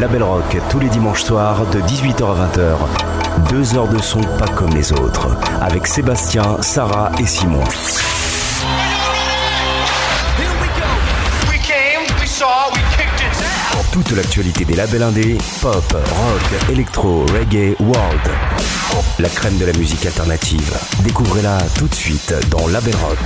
Label Rock tous les dimanches soirs de 18h à 20h. Deux heures de son pas comme les autres, avec Sébastien, Sarah et Simon. Toute l'actualité des labels indés, pop, rock, électro, reggae, world. La crème de la musique alternative. Découvrez-la tout de suite dans Label Rock.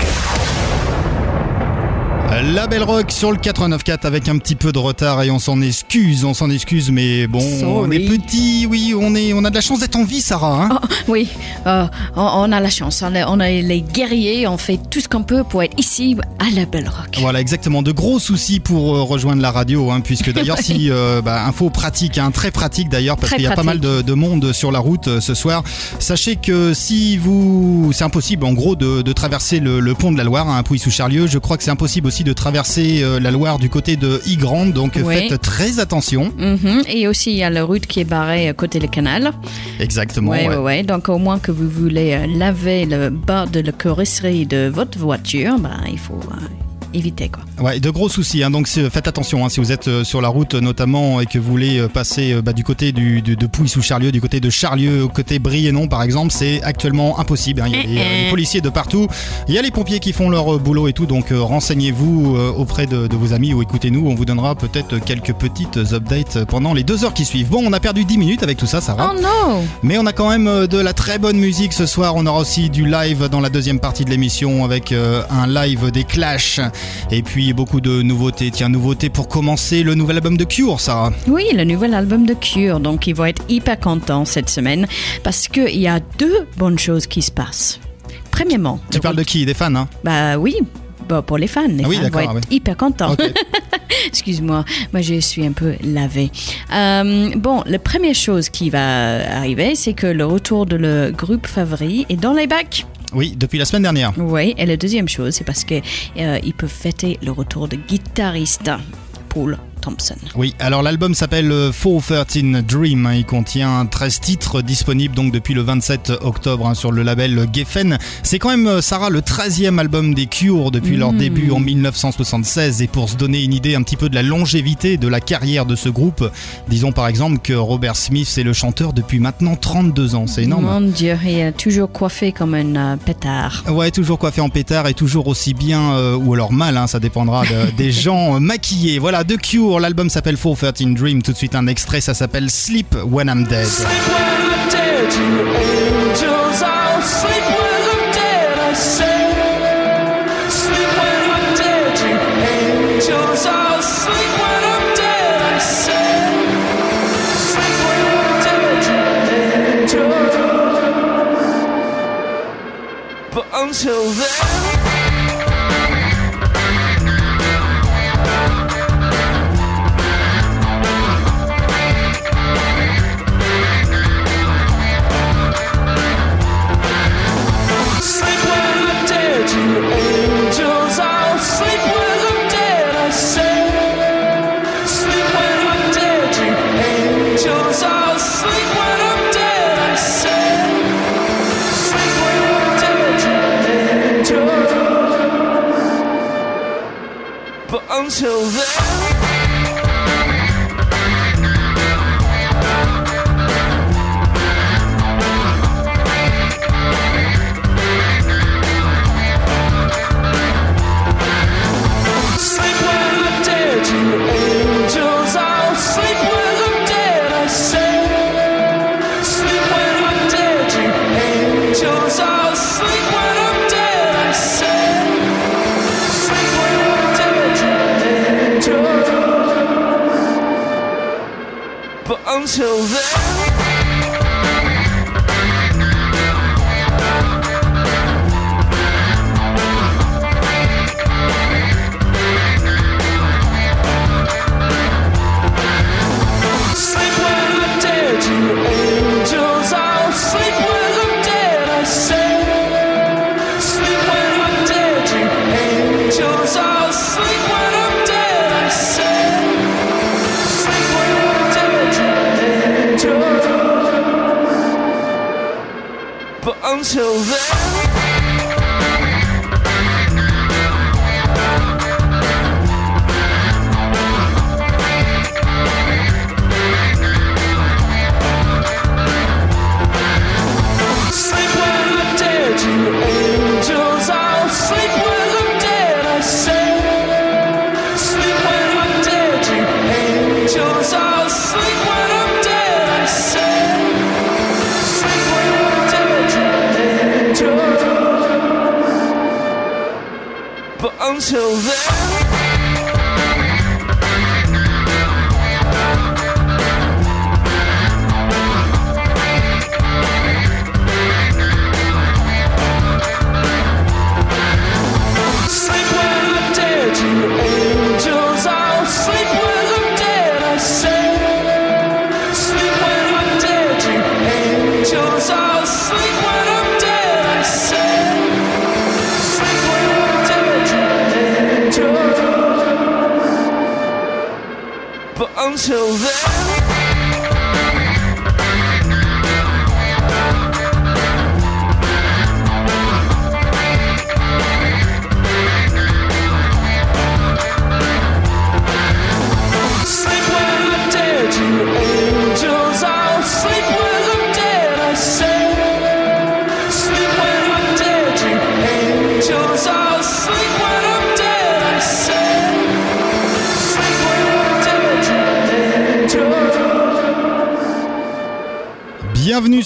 La Belle Rock sur le 89.4 avec un petit peu de retard et on s'en excuse, on s'en excuse, mais bon, on est petit, oui, on, est, on a de la chance d'être en vie, Sarah. Hein Oh, oui, euh, on, a la chance, on est, on est les guerriers, on fait tout ce qu'on peut pour être ici à la Belle Rock. Voilà, exactement. De gros soucis pour euh, rejoindre la radio, hein, puisque d'ailleurs, si euh, bah, info pratique, hein, très pratique d'ailleurs, parce qu'il y a pas mal de, de monde sur la route euh, ce soir. Sachez que si vous, c'est impossible en gros de, de traverser le, le pont de la Loire, hein, à Pouilly-sous-Charlieu. Je crois que c'est impossible aussi de traverser euh, la Loire du côté de Ygrande, donc Oui. faites très attention. Mhm. Et aussi, il y a la route qui est barrée côté du canal. Exactement. Oui, ouais. oui, oui. Donc, au moins que vous voulez euh, laver le bas de la carrosserie de votre voiture, ben, il faut euh, éviter, quoi. Ouais, de gros soucis. Hein, donc c'est- faites attention hein, si vous êtes euh, sur la route notamment et que vous voulez euh, passer euh, bah, du côté du, du- de Pouille sous Charlieu, du côté de Charlieu, au côté Briennon par exemple, c'est actuellement impossible. hein. Il y a des, euh, des policiers de partout, il y a les pompiers qui font leur euh, boulot et tout. Donc euh, renseignez-vous euh, auprès de, de vos amis ou écoutez-nous. On vous donnera peut-être quelques petites updates pendant les deux heures qui suivent. Bon, on a perdu 10 minutes avec tout ça, Sarah. Oh non Mais on a quand même euh, de la très bonne musique ce soir. On aura aussi du live dans la deuxième partie de l'émission avec euh, un live des Clash et puis beaucoup de nouveautés. Tiens, nouveautés pour commencer le nouvel album de Cure, Sarah. Oui, le nouvel album de Cure, donc ils vont être hyper contents cette semaine parce qu'il y a deux bonnes choses qui se passent. Premièrement, Tu le parles de qui? Des fans, hein? Bah oui, bah, pour les fans. Les Ah oui, fans vont être hyper contents. Excuse-moi, moi je suis un peu lavée. Euh, bon, la première chose qui va arriver, c'est que le retour de le groupe favori est dans les bacs. Oui, depuis la semaine dernière. Oui, et la deuxième chose, c'est parce que euh, peuvent fêter le retour de guitariste Paul Thompson. Oui, alors l'album s'appelle euh, 413 Dream. hein. Il contient 13 titres disponibles donc depuis le 27 octobre hein, sur le label Geffen. C'est quand même, euh, Sarah, le 13e album des Cure depuis leur Mm. début en 1976. Et pour se donner une idée un petit peu de la longévité de la carrière de ce groupe, disons par exemple que Robert Smith est le chanteur depuis maintenant 32 ans. C'est énorme. Mon Dieu, il est toujours coiffé comme un euh, pétard. Ouais, toujours coiffé en pétard et toujours aussi bien, euh, ou alors mal, hein, ça dépendra de- des gens euh, maquillés. Voilà, de Cure, l'album s'appelle 413 Dream. Tout de suite, un extrait, ça s'appelle Sleep When I'm Dead. When I'm dead, until then.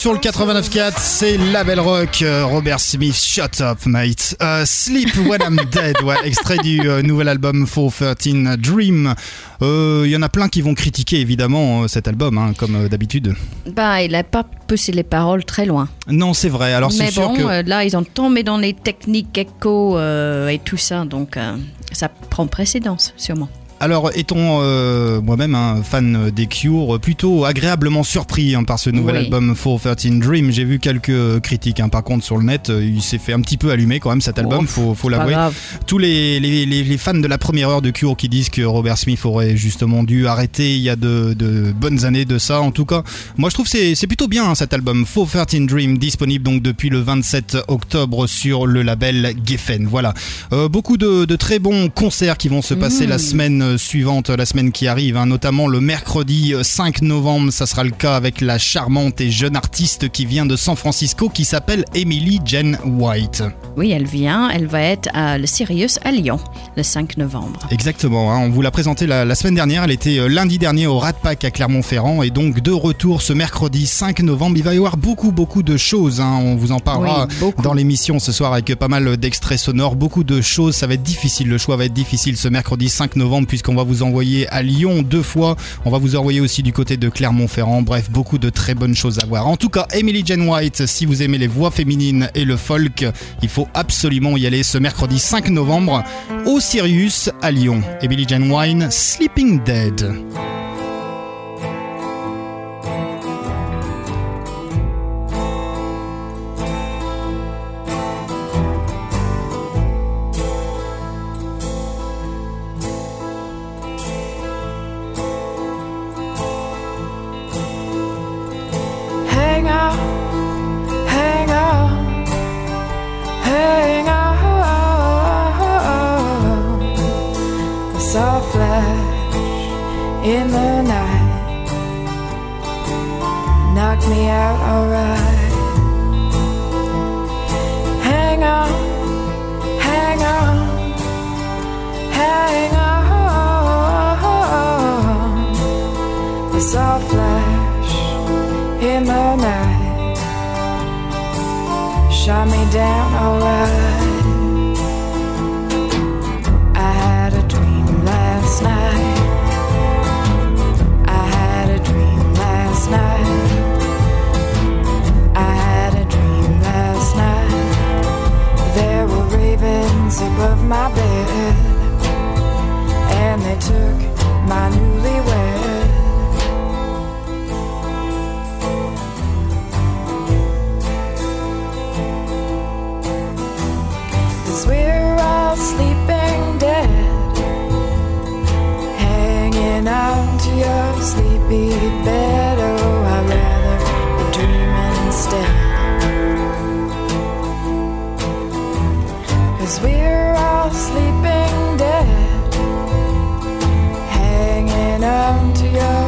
Sur le 89.4, c'est Label Rock, euh, Robert Smith, shut up mate. Euh, Sleep When I'm Dead, ouais, extrait du euh, nouvel album 413 Dream. Euh, Il y en a plein qui vont critiquer évidemment cet album, hein, comme d'habitude. Bah, il n'a pas poussé les paroles très loin. Non, c'est vrai, alors c'est Mais sûr bon, que... là, ils ont tombé dans les techniques écho et tout ça, donc ça prend précédence, sûrement. Alors, étant euh, moi-même un fan des Cure, plutôt agréablement surpris hein, par ce nouvel Oui. album 413 Dream, j'ai vu quelques critiques. hein. Par contre, sur le net, euh, il s'est fait un petit peu allumer quand même cet album, faut, faut l'avouer. Tous les, les, les- les fans de la première heure de Cure qui disent que Robert Smith aurait justement dû arrêter il y a de, de bonnes années de ça. En tout cas, moi je trouve que c'est plutôt bien hein, cet album 413 Dream, disponible donc depuis le 27 octobre sur le label Geffen. Voilà. Euh, beaucoup de, de très bons concerts qui vont se passer la semaine euh, suivante, la semaine qui arrive, hein, notamment le mercredi euh, 5 novembre. Ça sera le cas avec la charmante et jeune artiste qui vient de San Francisco qui s'appelle Emily Jen White. Oui, elle vient, elle va être à le Sirius à Lyon le 5 novembre. Exactement, hein, on vous l'a présenté la, la semaine dernière, elle était euh, lundi dernier au Rat Pack à Clermont-Ferrand et donc de retour ce mercredi 5 novembre. Il va y avoir beaucoup beaucoup de choses, hein, on vous en parlera Oui, dans l'émission ce soir avec pas mal d'extraits sonores, beaucoup de choses, ça va être difficile, le choix va être difficile ce mercredi 5 novembre puisqu'on va vous envoyer à Lyon deux fois, on va vous envoyer aussi du côté de Clermont-Ferrand, bref, beaucoup de très bonnes choses à voir. En tout cas, Emily Jen White, si vous aimez les voix féminines et le folk, il faut absolument y aller ce mercredi 5 novembre au Sirius à Lyon. Emily Jen Wine, Sleeping Dead. Flash in the night, Knock me out alright. Hang on, hang on, hang on. Saw a flash in the night shot me down alright. Ravens above my bed, and they took my newlywed. Cause we're all sleeping dead, hanging on to your sleepy bed. We're all sleeping dead, hanging on to your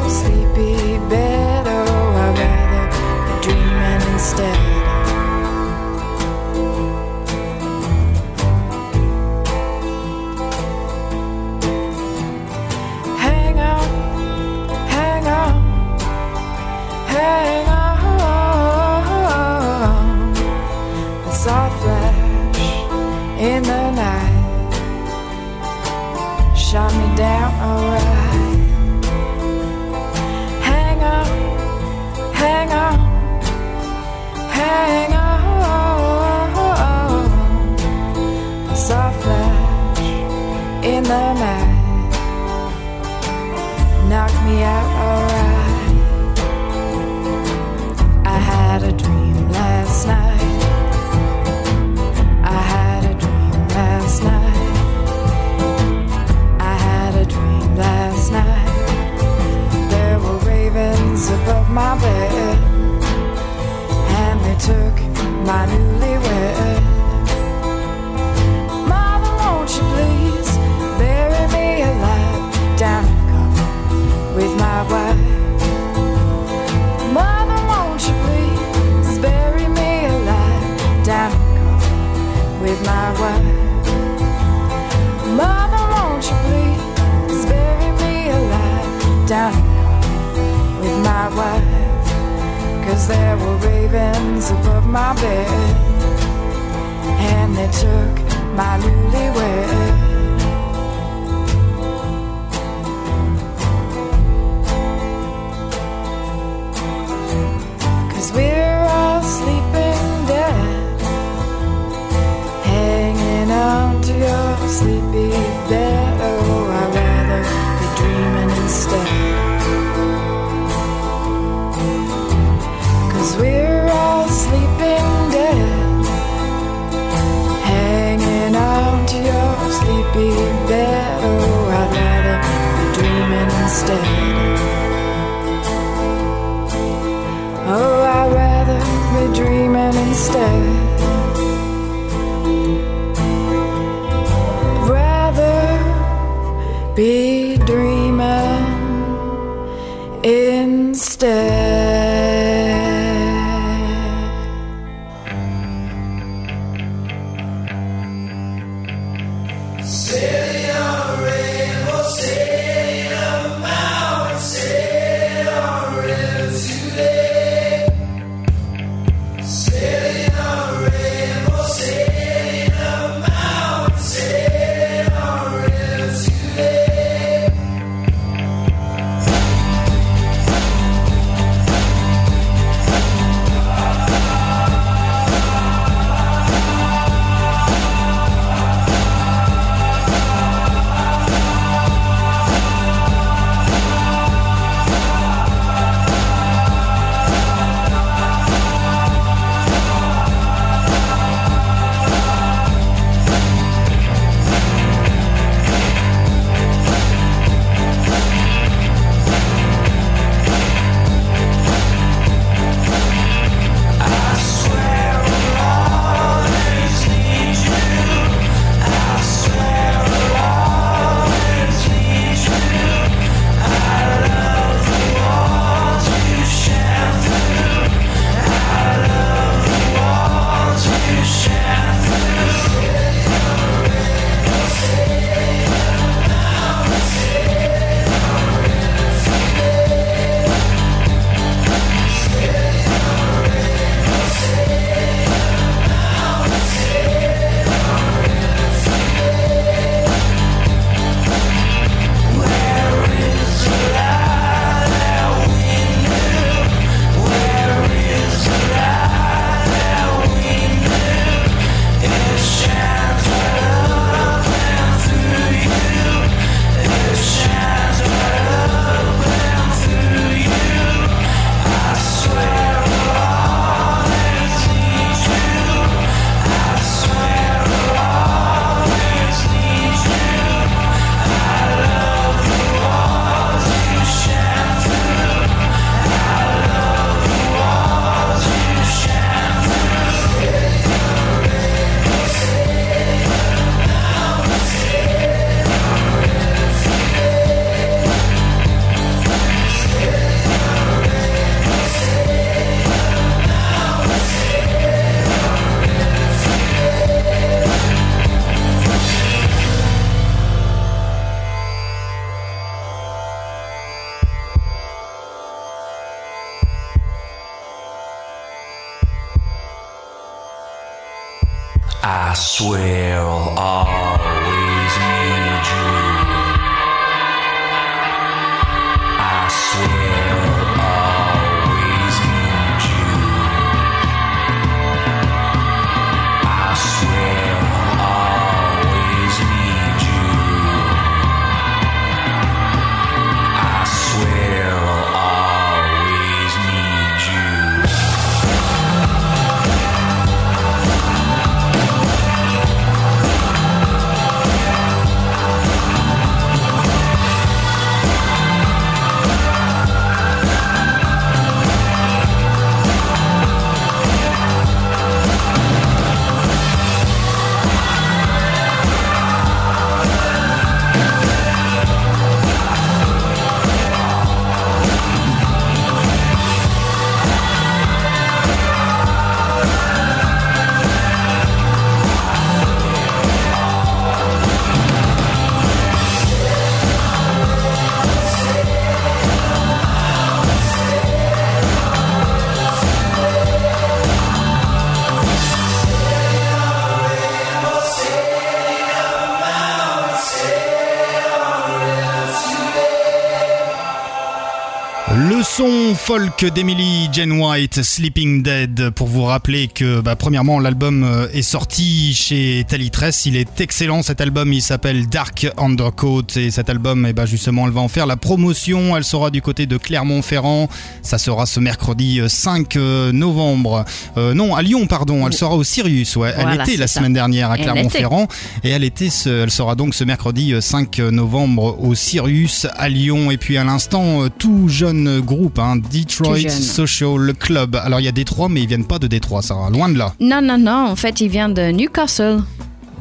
son d'Emily Jane White, Sleeping Dead, pour vous rappeler que, bah, premièrement, l'album euh, est sorti chez Talitress. Il est excellent cet album, il s'appelle Dark Undercoat. Et cet album, eh bah, justement, elle va en faire la promotion. Elle sera du côté de Clermont-Ferrand. Ça sera ce mercredi euh, 5 euh, novembre. Euh, non, à Lyon, pardon. Elle sera au Sirius. Ouais. elle était la ça. semaine dernière à Clermont-Ferrand. Et elle, était ce- elle sera donc ce mercredi euh, 5 novembre au Sirius à Lyon. Et puis à l'instant, tout jeune groupe, hein, Detroit Social Club. Alors il y a Détroit, mais ils viennent pas de Détroit, Sarah. Loin de là. Non, non, non. En fait, il vient de Newcastle.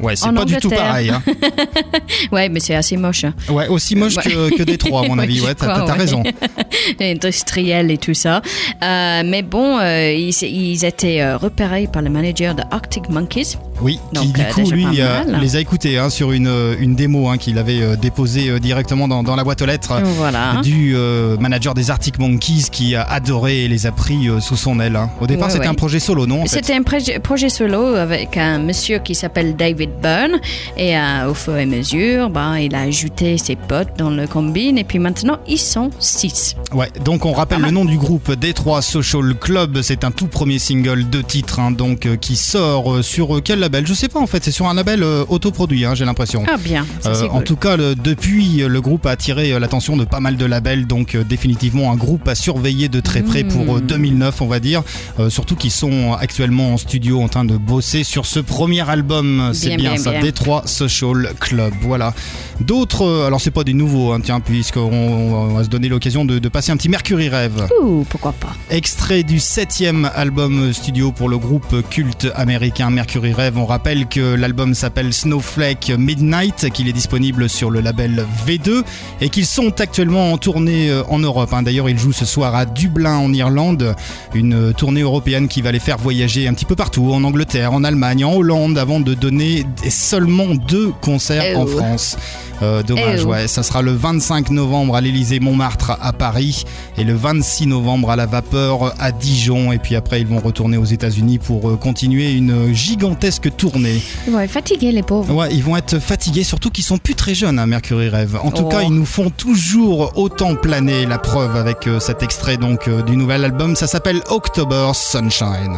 Ouais, c'est pas du tout pareil. hein. Ouais, mais c'est assez moche. Ouais, aussi moche Ouais. que, que Détroit, à mon avis. Ouais, t'as ouais. raison. industriel et tout ça. Euh, mais bon, euh, ils, ils étaient euh, repérés par le manager de Arctic Monkeys. Oui, qui Donc, du euh, coup, lui, euh, les a écoutés hein, sur une, euh, une démo hein, qu'il avait déposée directement dans, dans la boîte aux lettres. Voilà. du euh, manager des Arctic Monkeys qui a adoré et les a pris sous son aile. hein. Au départ, c'était un projet solo, non C'était un projet, solo avec un monsieur qui s'appelle David Byrne et euh, au fur et à mesure, ben, il a ajouté ses potes dans le combine et puis maintenant ils sont six. Ouais, donc on rappelle le nom du groupe Détroit Social Club. C'est un tout premier single de titre, donc qui sort sur quel label Je sais pas en fait. C'est sur un label euh, autoproduit, hein, j'ai l'impression. Ah bien, ça Euh, en tout cas, le- depuis, euh, le groupe a attiré l'attention de pas mal de labels, donc définitivement un groupe à surveiller de très près pour euh, 2009, on va dire. Surtout qu'ils sont actuellement en studio en train de bosser sur ce premier album. C'est Bien, bien, bien, ça, bien. Détroit Social Club. Voilà. D'autres, alors c'est pas des nouveaux, hein, tiens, puisqu'on on va se donner l'occasion de, de passer un petit Mercury Rêve. Ouh, pourquoi pas. Extrait du septième album studio pour le groupe culte américain Mercury Rêve. On rappelle que l'album s'appelle Snowflake Midnight, qu'il est disponible sur le label V2 et qu'ils sont actuellement en tournée euh, en Europe. hein. D'ailleurs, ils jouent ce soir à Dublin en Irlande, une euh, tournée européenne qui va les faire voyager un petit peu partout, en Angleterre, en Allemagne, en Hollande, avant de donner seulement deux concerts en Oh. France. Euh, dommage, Oh. ouais. Ça sera le 25 novembre à l'Elysée Montmartre à Paris et le 26 novembre à la Vapeur à Dijon. Et puis après, ils vont retourner aux États-Unis pour euh, continuer une gigantesque tournée. Ils vont être fatigués les pauvres. Ouais, ils vont être fatigués, surtout qu'ils sont plus très jeunes, hein, Mercury Rêve. En tout Oh. cas, ils nous font toujours autant planer. La preuve avec euh, cet extrait donc euh, du nouvel album, ça s'appelle October Sunshine.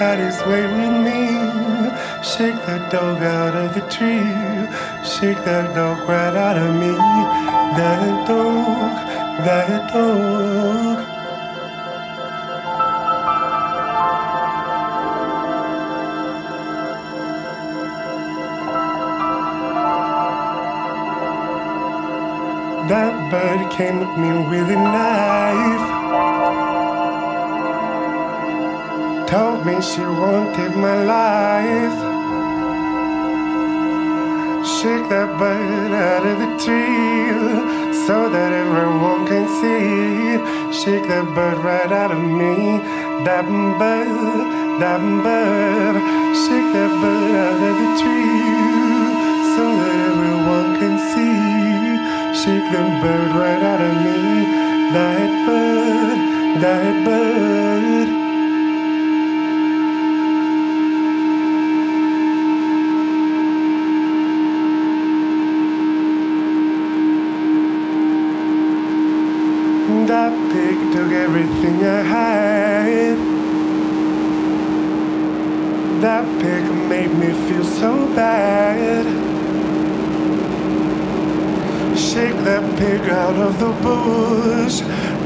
Had his way with me. Shake that dog out of the tree. Shake that dog right out of me. That dog, that dog. That bird came at me with a knife. Told me she wanted my life. Shake that bird out of the tree so that everyone can see. Shake that bird right out of me. That bird, that bird. Shake that bird out of the tree so that everyone can see. Shake the bird right out of me. That bird, that bird. Made me feel so bad. Shake that pig out of the bush.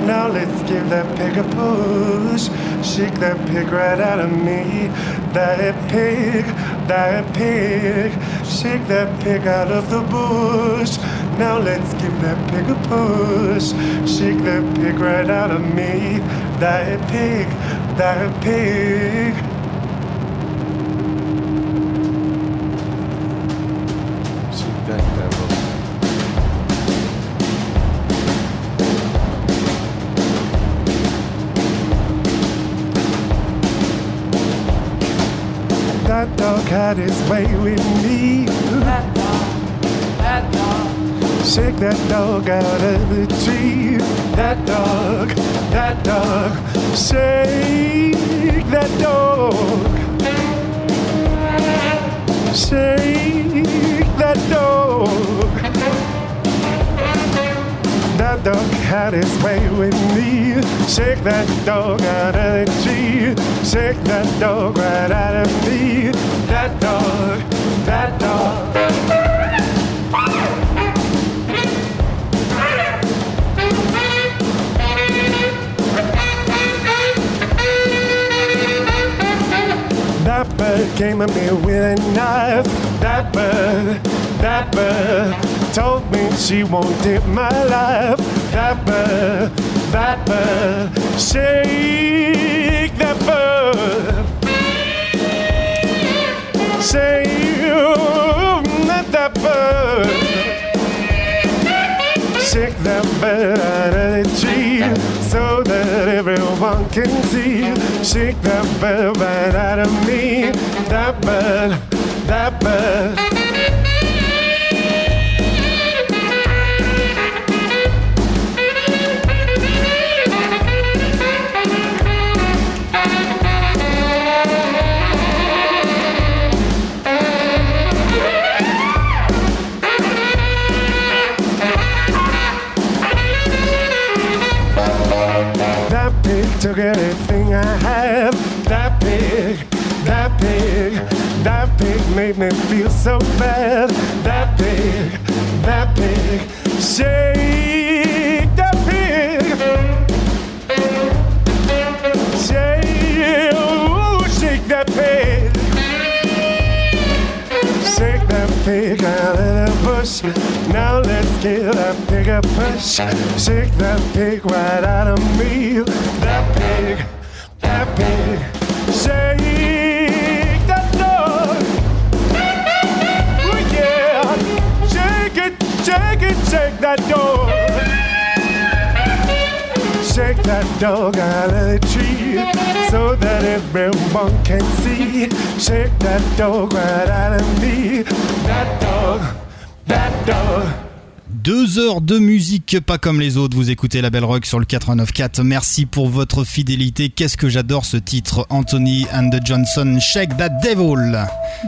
Now let's give that pig a push. Shake that pig right out of me. That pig, that pig. Shake that pig out of the bush. Now let's give that pig a push. Shake that pig right out of me. That pig, that pig. Way with me. Shake that dog out of the tree. That dog, that dog, shake that dog. Shake that dog. That dog had his way with me. Shake that dog out of the tree. Shake that dog right out of me. That dog, that dog. That bird came at me with a knife. That bird, that bird told me she wanted my life. That bird, that bird, shake that bird. Shake that, that bird. Shake that bird out of the tree so that everyone can see. Shake that bird right out of me. That bird, that bird. Made me feel so bad. That pig, that pig, shake that pig. Shake, ooh, shake that pig. Shake that pig out of the bush. Now let's give that pig a push. Shake that pig right out of me. That pig, Shake it, shake that dog. Shake that dog out of the tree so that everyone can see. Shake that dog right out of me. That dog, that dog. Deux heures de musique pas comme les autres. Vous écoutez la Belle Rock sur le 89.4. Merci pour votre fidélité. Qu'est-ce que j'adore ce titre. Anthony and the Johnson, Shake That Devil.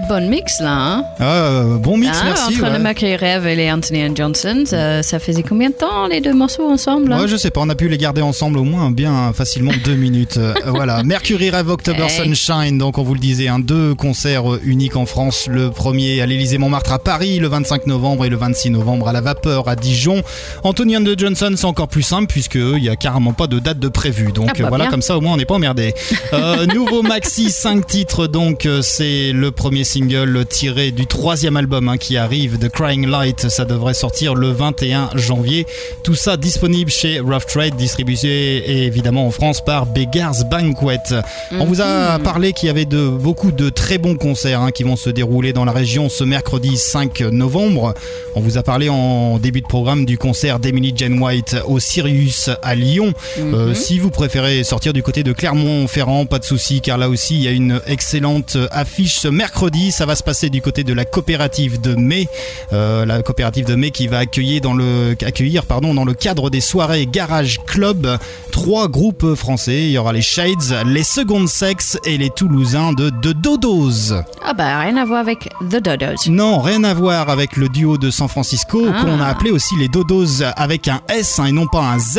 Bon mix là, hein Ah, bon mix, Ah, merci. Entre ouais. le Mercury Rêve et les Anthony and Johnson, ça, ça faisait combien de temps les deux morceaux ensemble hein Ouais, je sais pas, on a pu les garder ensemble au moins bien facilement deux minutes. Euh, voilà, Mercury Rêve October Hey. Sunshine, donc on vous le disait, un deux concerts uniques en France. Le premier à l'Élysée Montmartre à Paris le 25 novembre et le 26 novembre à la Vapeur à Dijon. Anthony and the Johnson, c'est encore plus simple puisque eux, il y a carrément pas de date de prévu. Donc Ah bah euh, voilà, bien. comme ça au moins on n'est pas emmerdé. Euh, nouveau maxi, 5 titres, donc euh, c'est le premier single tiré du troisième album hein, qui arrive, The Crying Light. Ça devrait sortir le 21 janvier. Tout ça disponible chez Rough Trade, distribué évidemment en France par Beggars Banquet. On vous a parlé qu'il y avait de, beaucoup de très bons concerts hein, qui vont se dérouler dans la région ce mercredi 5 novembre. On vous a parlé en début de programme du concert d'Emily Jane White au Sirius à Lyon. Euh, si vous préférez sortir du côté de Clermont-Ferrand, pas de souci, car là aussi il y a une excellente affiche ce mercredi. Ça va se passer du côté de la coopérative de mai, Euh, la coopérative de mai qui va accueillir dans le accueillir pardon dans le cadre des soirées Garage Club trois groupes français. Il y aura les Shades, les Secondes Sex et les Toulousains de, de Dodos. Ah bah rien à voir avec The Dodos. Non, rien à voir avec le duo de San Francisco Ah. qu'on a appelé aussi les Dodos avec un S hein, et non pas un Z.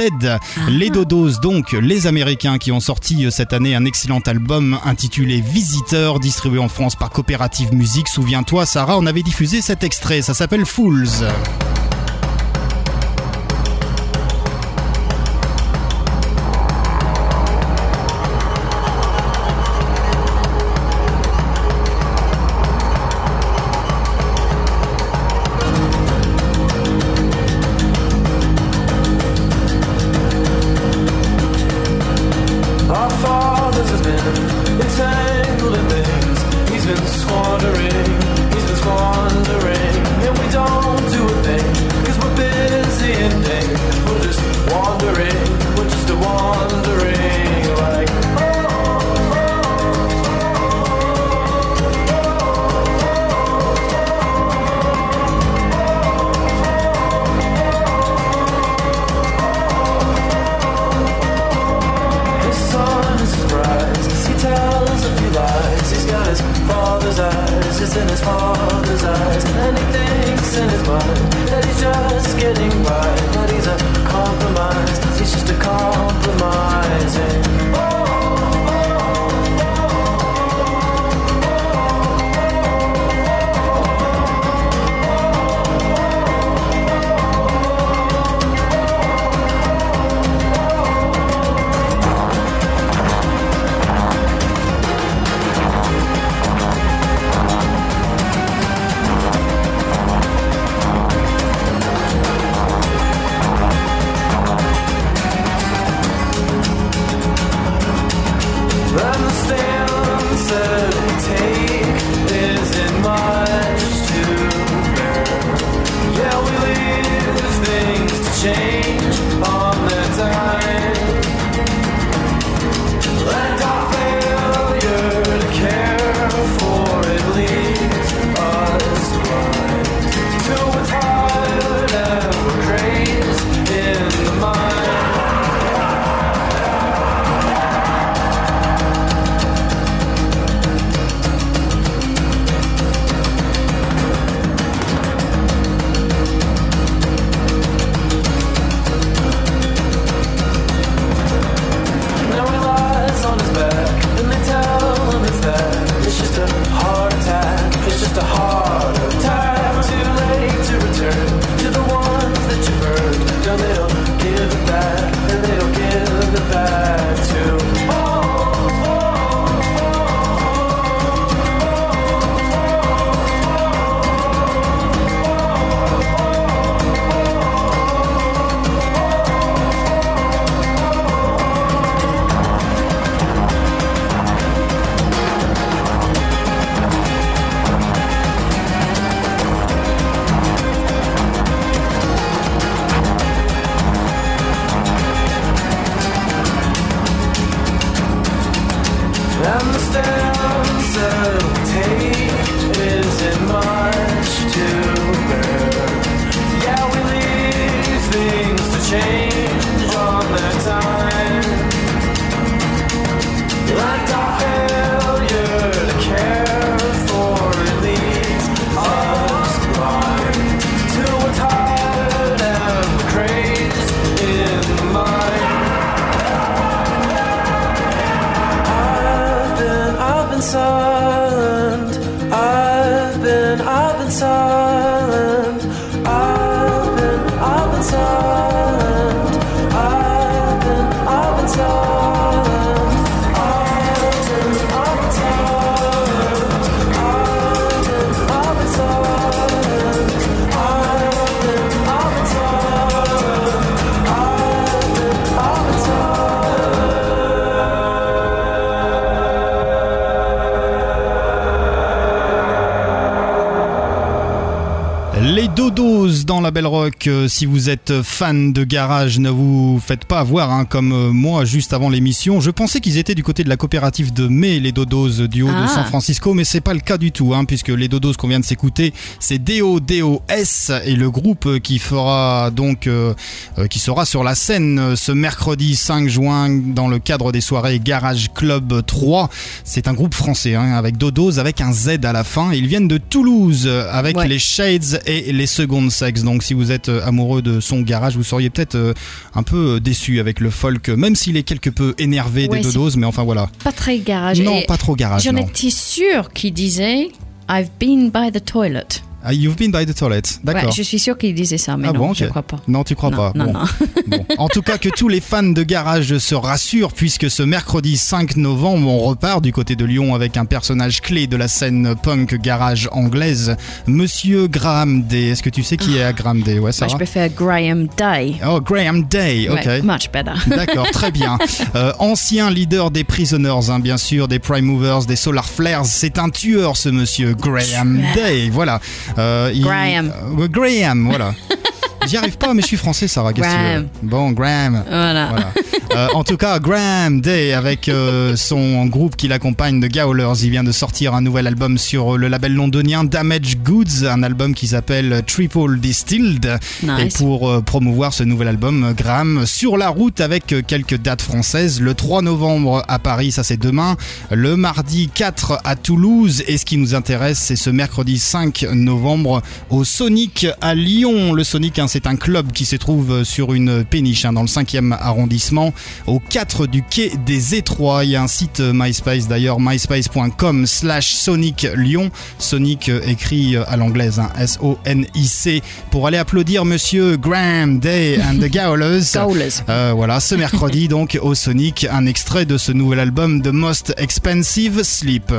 Les Dodos, donc les Américains qui ont sorti euh, cette année un excellent album intitulé Visiteur, distribué en France par Coopérative Musique. Souviens-toi, Sarah, on avait diffusé cet extrait. Ça s'appelle Fools. Rock. Euh, si vous êtes fan de garage, ne vous faites pas avoir hein, comme euh, moi juste avant l'émission. Je pensais qu'ils étaient du côté de la coopérative de Mai, les dodos du haut de Ah. San Francisco, mais c'est pas le cas du tout, hein, puisque les dodos qu'on vient de s'écouter, c'est DODOS et le groupe qui fera donc euh, qui sera sur la scène ce mercredi 5 juin dans le cadre des soirées Garage Club 3. C'est un groupe français hein, avec Dodos avec un Z à la fin. Ils viennent de Toulouse avec Ouais. les Shades et les Second Sex. Donc si vous êtes euh, amoureux de son garage, vous seriez peut-être euh, un peu euh, déçu avec le folk, même s'il est quelque peu énervé Ouais, des Dodos, mais enfin voilà. Pas très garage. Non, Et pas trop garage. J'en étais sûre qu'il disait I've been by the toilet. Ah, you've been by the toilet, d'accord. Ouais, je suis sûre qu'il disait ça, mais Ah non, bon, je ok. crois pas. Non, tu crois Non, pas. non, Bon. non. Bon. En tout cas, que tous les fans de garage se rassurent, puisque ce mercredi 5 novembre, on repart du côté de Lyon avec un personnage clé de la scène punk garage anglaise, Monsieur Graham Day. Est-ce que tu sais qui est Graham Day? Ouais, Bah, ça je préfère Graham Day. Oh, Graham Day, ok. Ouais, much better. D'accord, très bien. Euh, ancien leader des Prisoners, hein, bien sûr, des Prime Movers, des Solar Flares. C'est un tueur, ce monsieur Graham Day. Voilà. Euh, il- Graham. Euh, Graham, voilà. J'y arrive pas, mais je suis français, Sarah. Graham. Bon, Graham. Voilà. Voilà. Euh, en tout cas, Graham Day, avec euh, son groupe qui l'accompagne de Gowlers, il vient de sortir un nouvel album sur le label londonien Damage Goods, un album qui s'appelle Triple Distilled. Nice. Et pour euh, promouvoir ce nouvel album, Graham sur la route avec euh, quelques dates françaises. Le 3 novembre à Paris, ça c'est demain. Le mardi 4 à Toulouse. Et ce qui nous intéresse, c'est ce mercredi 5 novembre au Sonic à Lyon. Le Sonic, hein, c'est un club qui se trouve sur une péniche hein, dans le 5e arrondissement, au 4 du quai des Étroits. Il y a un site euh, MySpace d'ailleurs, myspace.com slash Sonic Lyon. Sonic euh, écrit euh, à l'anglaise, hein, S-O-N-I-C, pour aller applaudir monsieur Graham Day and the. Gowlers. Euh, voilà, ce mercredi donc au Sonic, un extrait de ce nouvel album The Most Expensive Sleep.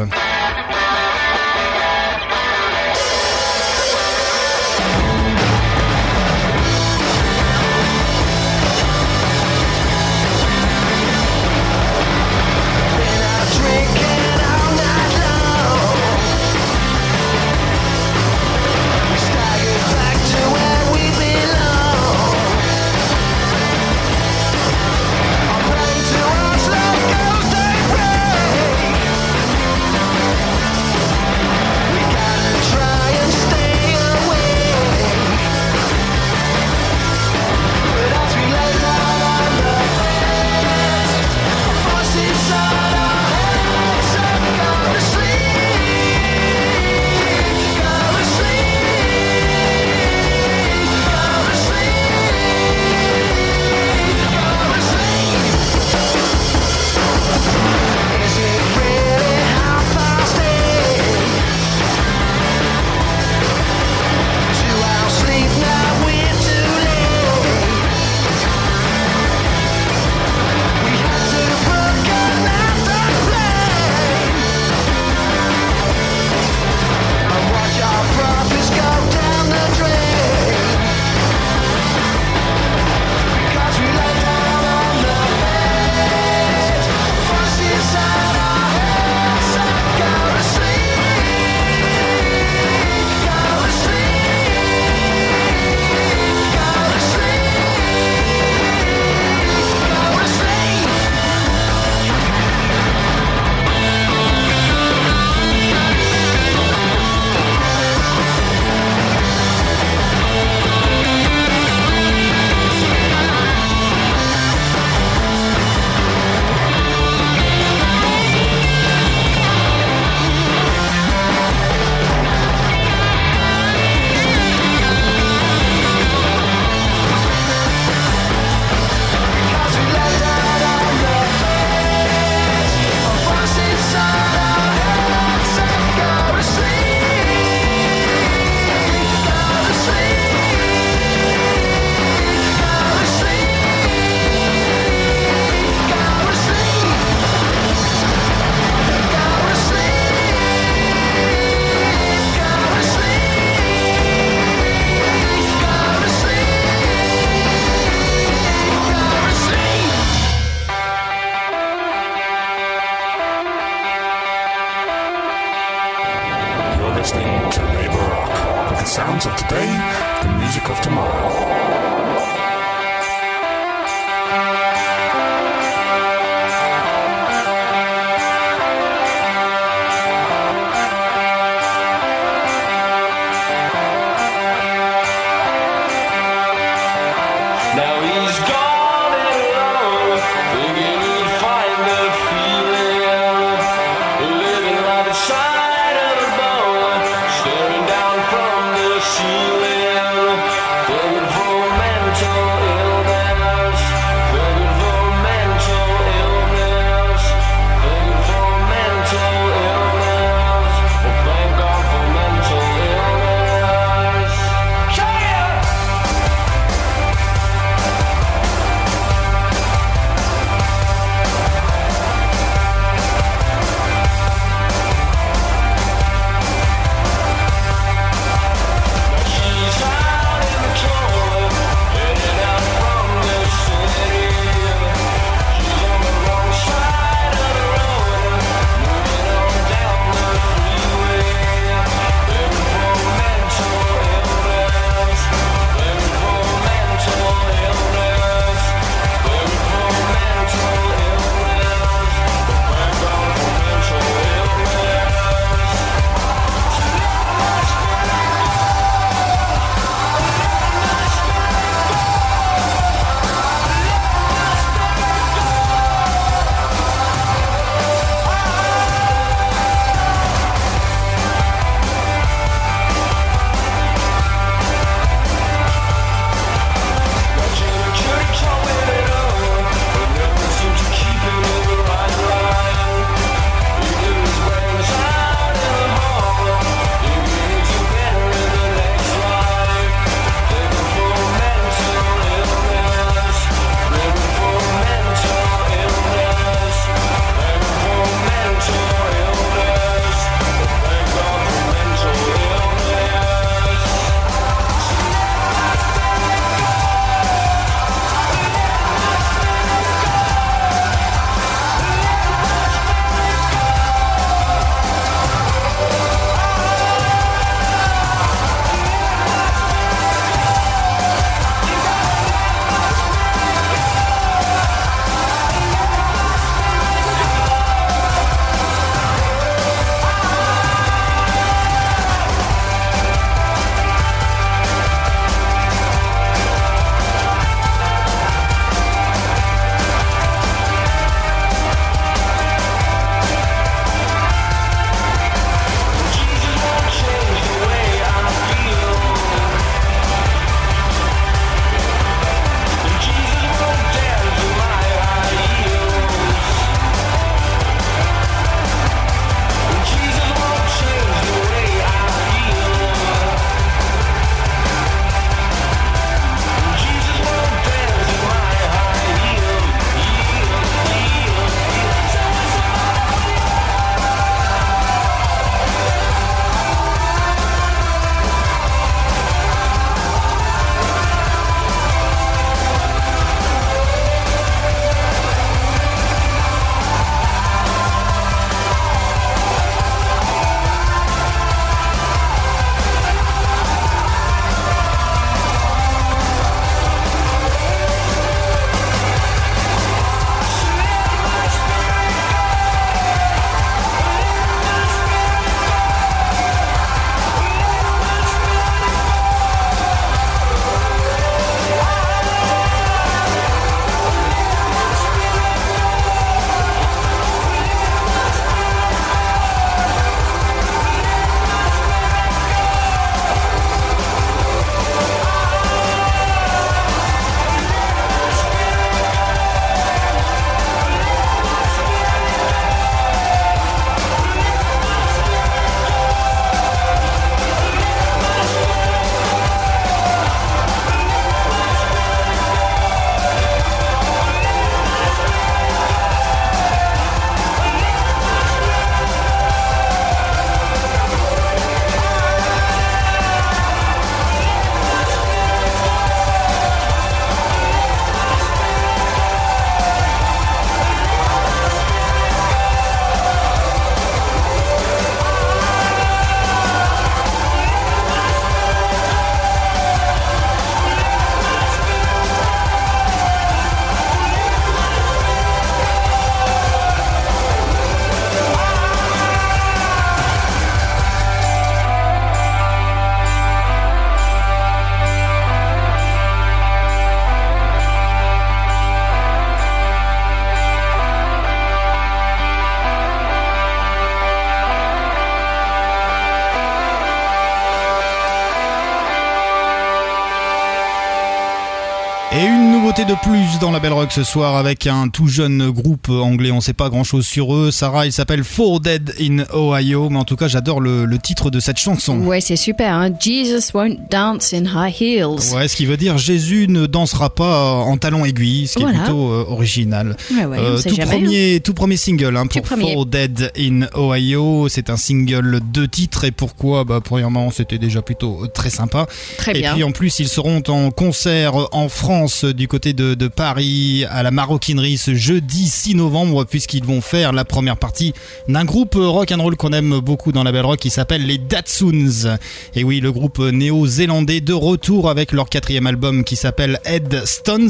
Dans la Belle Rock ce soir avec un tout jeune groupe anglais, on sait pas grand chose sur eux. Sarah, il s'appelle Four Dead in Ohio, mais en tout cas j'adore le, le titre de cette chanson. Ouais, c'est super. Hein? Jesus won't dance in high heels. Ouais, ce qui veut dire Jésus ne dansera pas en talons aiguilles, ce qui Voilà. est plutôt euh, original. Ouais, ouais, on sait tout, jamais, premier, tout premier single hein, pour premier. Four Dead in Ohio. C'est un single de titres et pourquoi? Bah, Premièrement, c'était déjà plutôt euh, très sympa. Très et bien. puis en plus, ils seront en concert en France du côté de, de Paris à la Maroquinerie ce jeudi 6 novembre puisqu'ils vont faire la première partie d'un groupe rock and roll qu'on aime beaucoup dans la Belle Rock qui s'appelle les Datsuns. Et oui, le groupe néo-zélandais de retour avec leur quatrième album qui s'appelle Head Stones,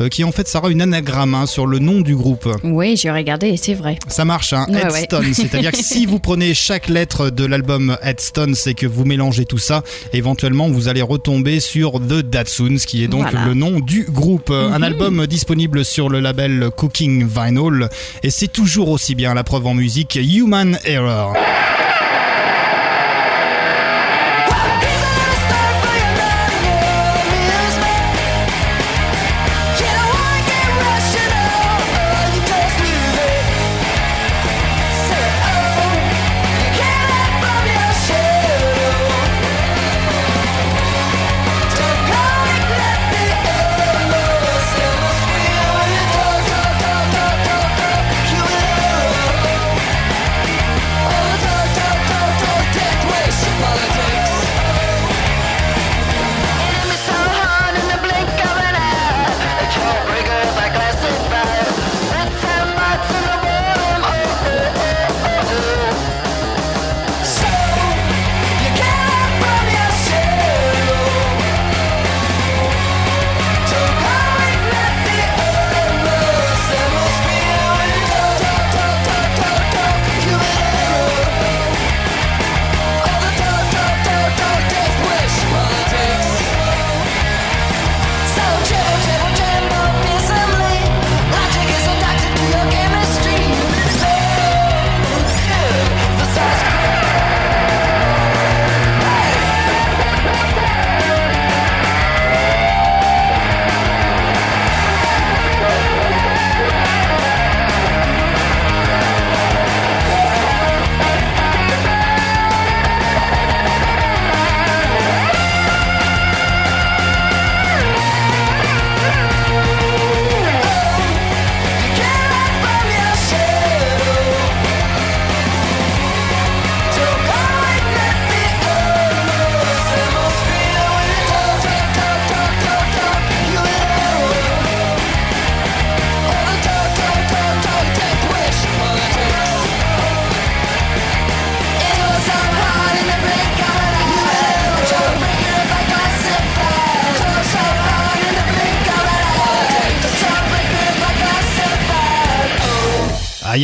euh, qui en fait sera une anagramme hein, sur le nom du groupe. Oui, j'ai regardé et c'est vrai. Ça marche, hein, Ouais, ouais. Headstone. C'est-à-dire que si vous prenez chaque lettre de l'album Headstone et que vous mélangez tout ça, éventuellement vous allez retomber sur The Datsuns, qui est donc Voilà. le nom du groupe. Un album disponible sur le label Cooking Vinyl. Et c'est toujours aussi bien la preuve en musique Human Error.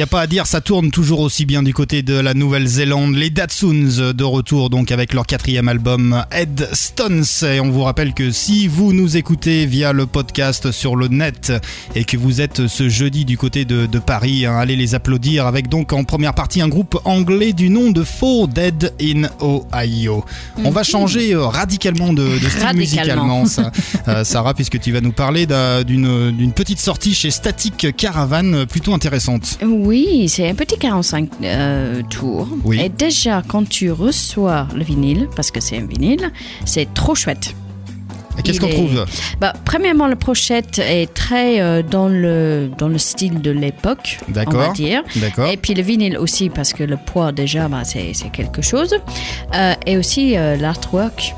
A pas à dire, ça tourne toujours aussi bien du côté de la Nouvelle-Zélande. Les Datsuns de retour donc avec leur quatrième album Head Stones. Et on vous rappelle que si vous nous écoutez via le podcast sur le net et que vous êtes ce jeudi du côté de, de Paris, hein, allez les applaudir avec donc en première partie un groupe anglais du nom de Four Dead in Ohio. On va changer euh, radicalement de, de style Radicalement. musicalement, ça, euh, Sarah, puisque tu vas nous parler d'un- d'une petite sortie chez Static Caravan euh, plutôt intéressante. Oui, c'est un petit 45 euh, tours. Oui. Et déjà, quand tu reçois le vinyle, parce que c'est un vinyle, c'est trop chouette. Et Qu'est-ce qu'on est- trouve Bah, premièrement, la pochette est très euh, dans, le, dans le style de l'époque, on va dire. D'accord. Et puis le vinyle aussi, parce que le poids, déjà, bah, c'est c'est quelque chose. Euh, et aussi euh, l'artwork,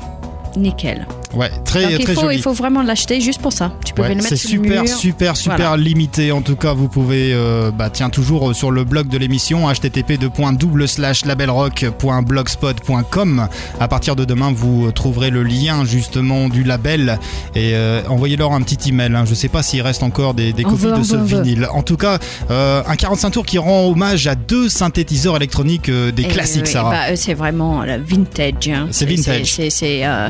nickel. Ouais, très, Donc il très faut, joli. il faut vraiment l'acheter juste pour ça. Tu peux Ouais, le mettre c'est super, mur. super, super Voilà. limité. En tout cas, vous pouvez, euh, bah, tiens, toujours euh, sur le blog de l'émission, http labelrock.blogspot.com. À partir de demain, vous euh, trouverez le lien justement du label et euh, envoyez-leur un petit email. hein. Je sais pas s'il reste encore des, des copies veut, de ce veut. vinyle. En tout cas, euh, un 45 tours qui rend hommage à deux synthétiseurs électroniques des Et classiques, oui, Sarah. bah, c'est vraiment vintage. hein. C'est vintage. c'est- euh,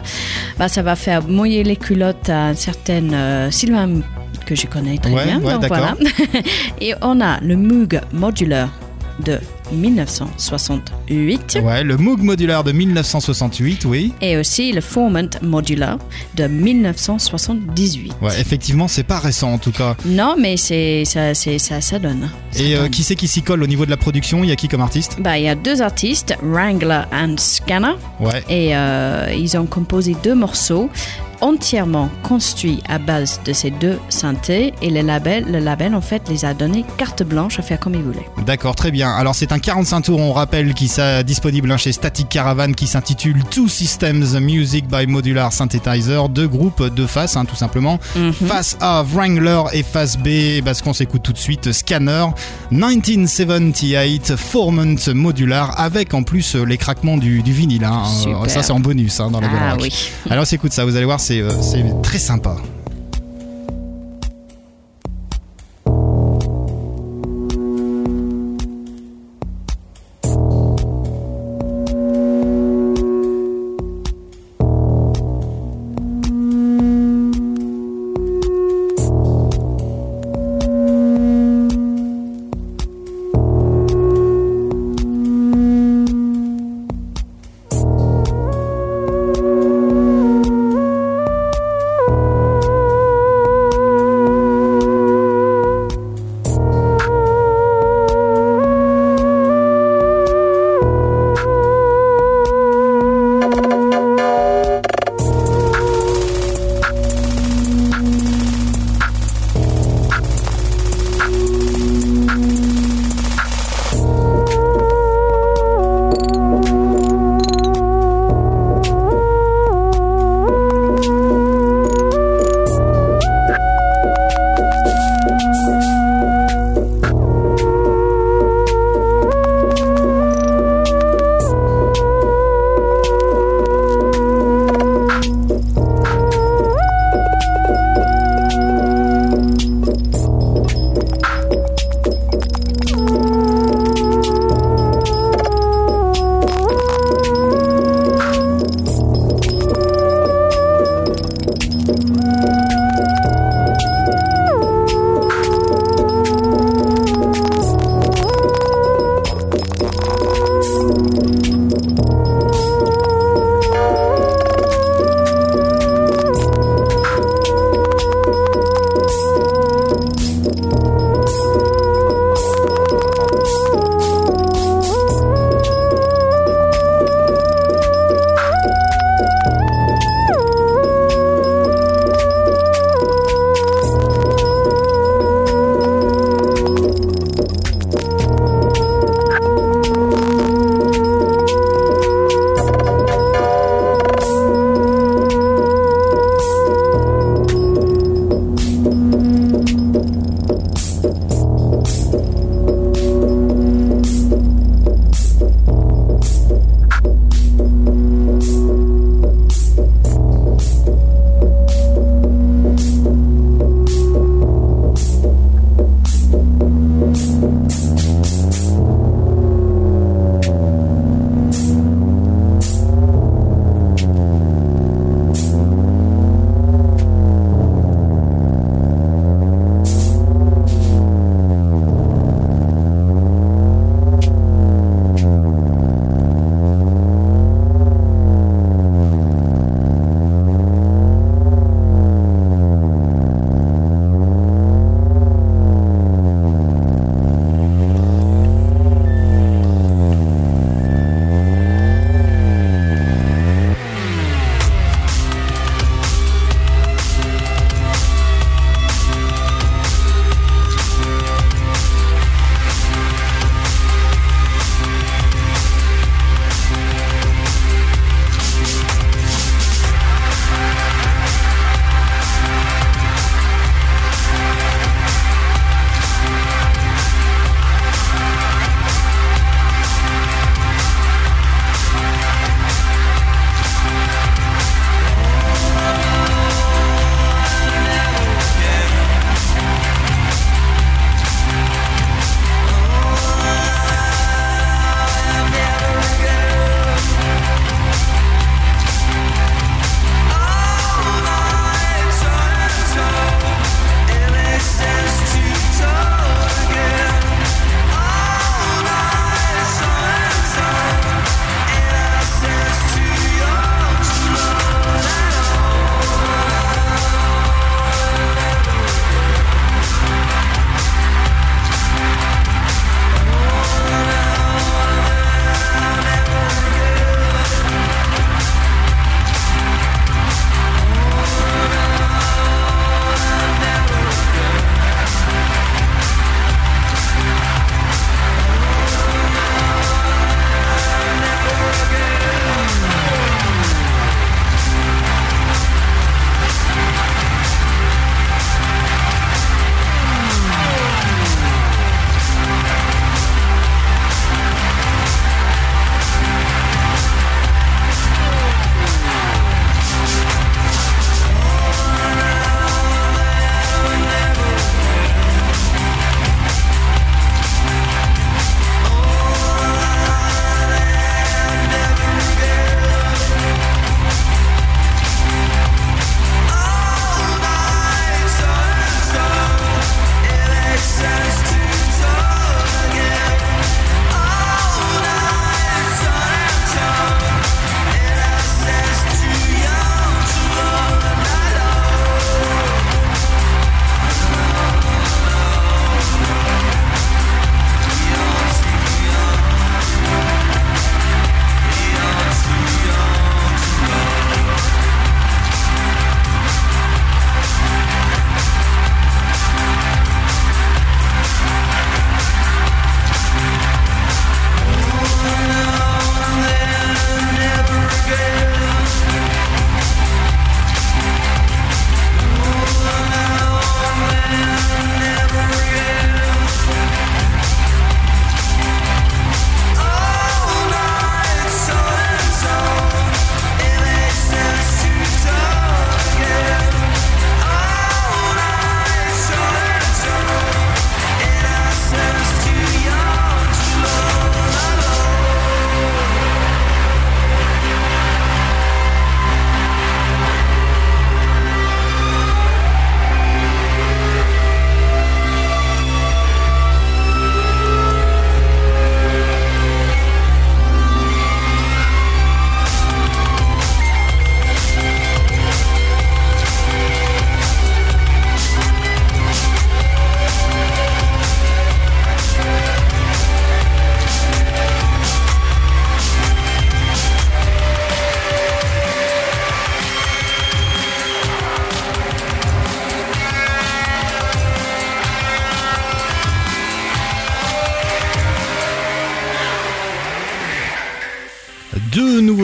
bah, ça va faire mouiller les culottes à un certain euh, Sylvain que je connais très Ouais, bien. ouais, donc d'accord. voilà. Et on a le Moog Modular de 1968. Ouais, le Moog Modular de 1968, oui. Et aussi le Formant Modular de 1978. Ouais, effectivement, c'est pas récent en tout cas. Non, mais c'est ça, ça, ça donne. Ça Et euh, donne. qui c'est qui s'y colle au niveau de la production? Il y a qui comme artiste? Bah, il y a deux artistes, Wrangler and Scanner, Ouais. et euh, ils ont composé deux morceaux entièrement construits à base de ces deux synthés et le label, le label en fait les a donné carte blanche à faire comme ils voulaient. D'accord, très bien. Alors c'est un 45 tours, on rappelle, qui est disponible hein, chez Static Caravan, qui s'intitule Two Systems Music by Modular Synthesizer. Deux groupes, deux faces, hein, tout simplement. Face A, Wrangler et face B, eh ben, qu'on s'écoute tout de suite, Scanner, 1978, Formant Modular, avec en plus euh, les craquements du, du vinyle. hein. Ça c'est en bonus hein, dans la Ah oui. Alors on s'écoute ça, vous allez voir, c'est euh, c'est très sympa.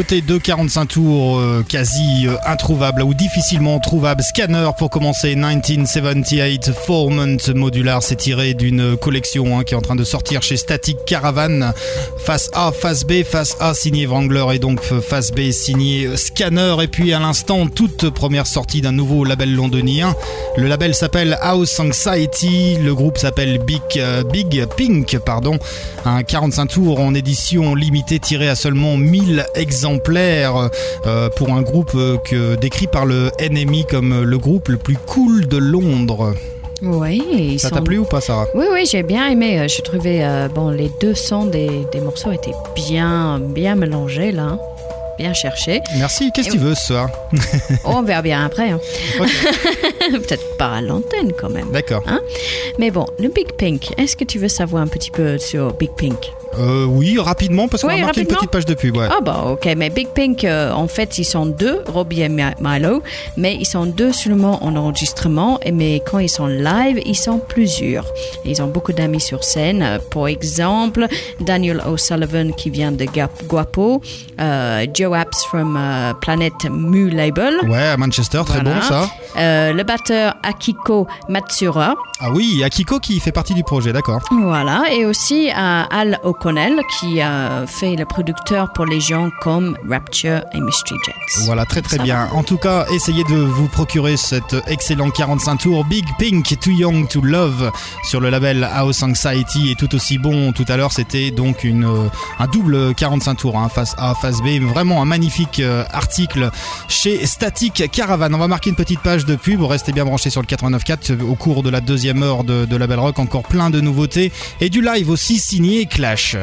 Nouveautés de 45 tours euh, quasi euh, introuvables ou difficilement trouvables. Scanner pour commencer 1978 Formant Modular, c'est tiré d'une collection hein, qui est en train de sortir chez Static Caravan. Face A, face B, face A signé Wrangler et donc face B signé Scanner. Et puis à l'instant, toute première sortie d'un nouveau label londonien. Le label s'appelle House Anxiety, le groupe s'appelle Big, euh, Big Pink, pardon. Un 45 tours en édition limitée tiré à seulement 1000 exemplaires euh, pour un groupe euh, que, décrit par le NMI comme le groupe le plus cool de Londres. Oui, ils Ça sont- t'a plu ou pas, Sarah? Oui, oui, j'ai bien aimé. Euh, J'ai trouvé, euh, bon, les deux sons des, des morceaux étaient bien, bien mélangés, là. hein. Bien cherchés. Merci, qu'est-ce que tu veux ce soir Oh, on verra bien après. hein. Peut-être pas à l'antenne quand même. D'accord. Mais bon, le Big Pink, est-ce que tu veux savoir un petit peu sur Big Pink? Euh, oui, rapidement, parce qu'on Oui, a marqué une petite page de pub. Ouais. Ah bah ok, mais Big Pink, euh, en fait, ils sont deux, Robbie et Mi- Milo, mais ils sont deux seulement en enregistrement, mais quand ils sont live, ils sont plusieurs. Ils ont beaucoup d'amis sur scène. Pour exemple, Daniel O'Sullivan qui vient de Guapo, euh, Joe Apps from Planet Mu Label. Ouais, à Manchester, très Voilà. bon ça. Euh, le batteur Akiko Matsura, Ah oui, Akiko qui fait partie du projet, d'accord. voilà, et aussi euh, Al O'Connell qui a fait le producteur pour les gens comme Rapture et Mystery Jets. Voilà, très très Ça bien. En tout cas, essayez de vous procurer cet excellent 45 tours Big Pink Too Young to Love sur le label House Anxiety et tout aussi bon. Tout à l'heure, c'était donc une, euh, un double 45 tours, hein, face A, face B. Vraiment un magnifique euh, article chez Static Caravan. On va marquer une petite page de pub. Restez bien branchés sur le 89.4 euh, au cours de la deuxième heure de, de Label Rock. Encore plein de nouveautés et du live aussi signé Clash.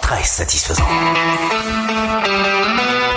Très satisfaisant.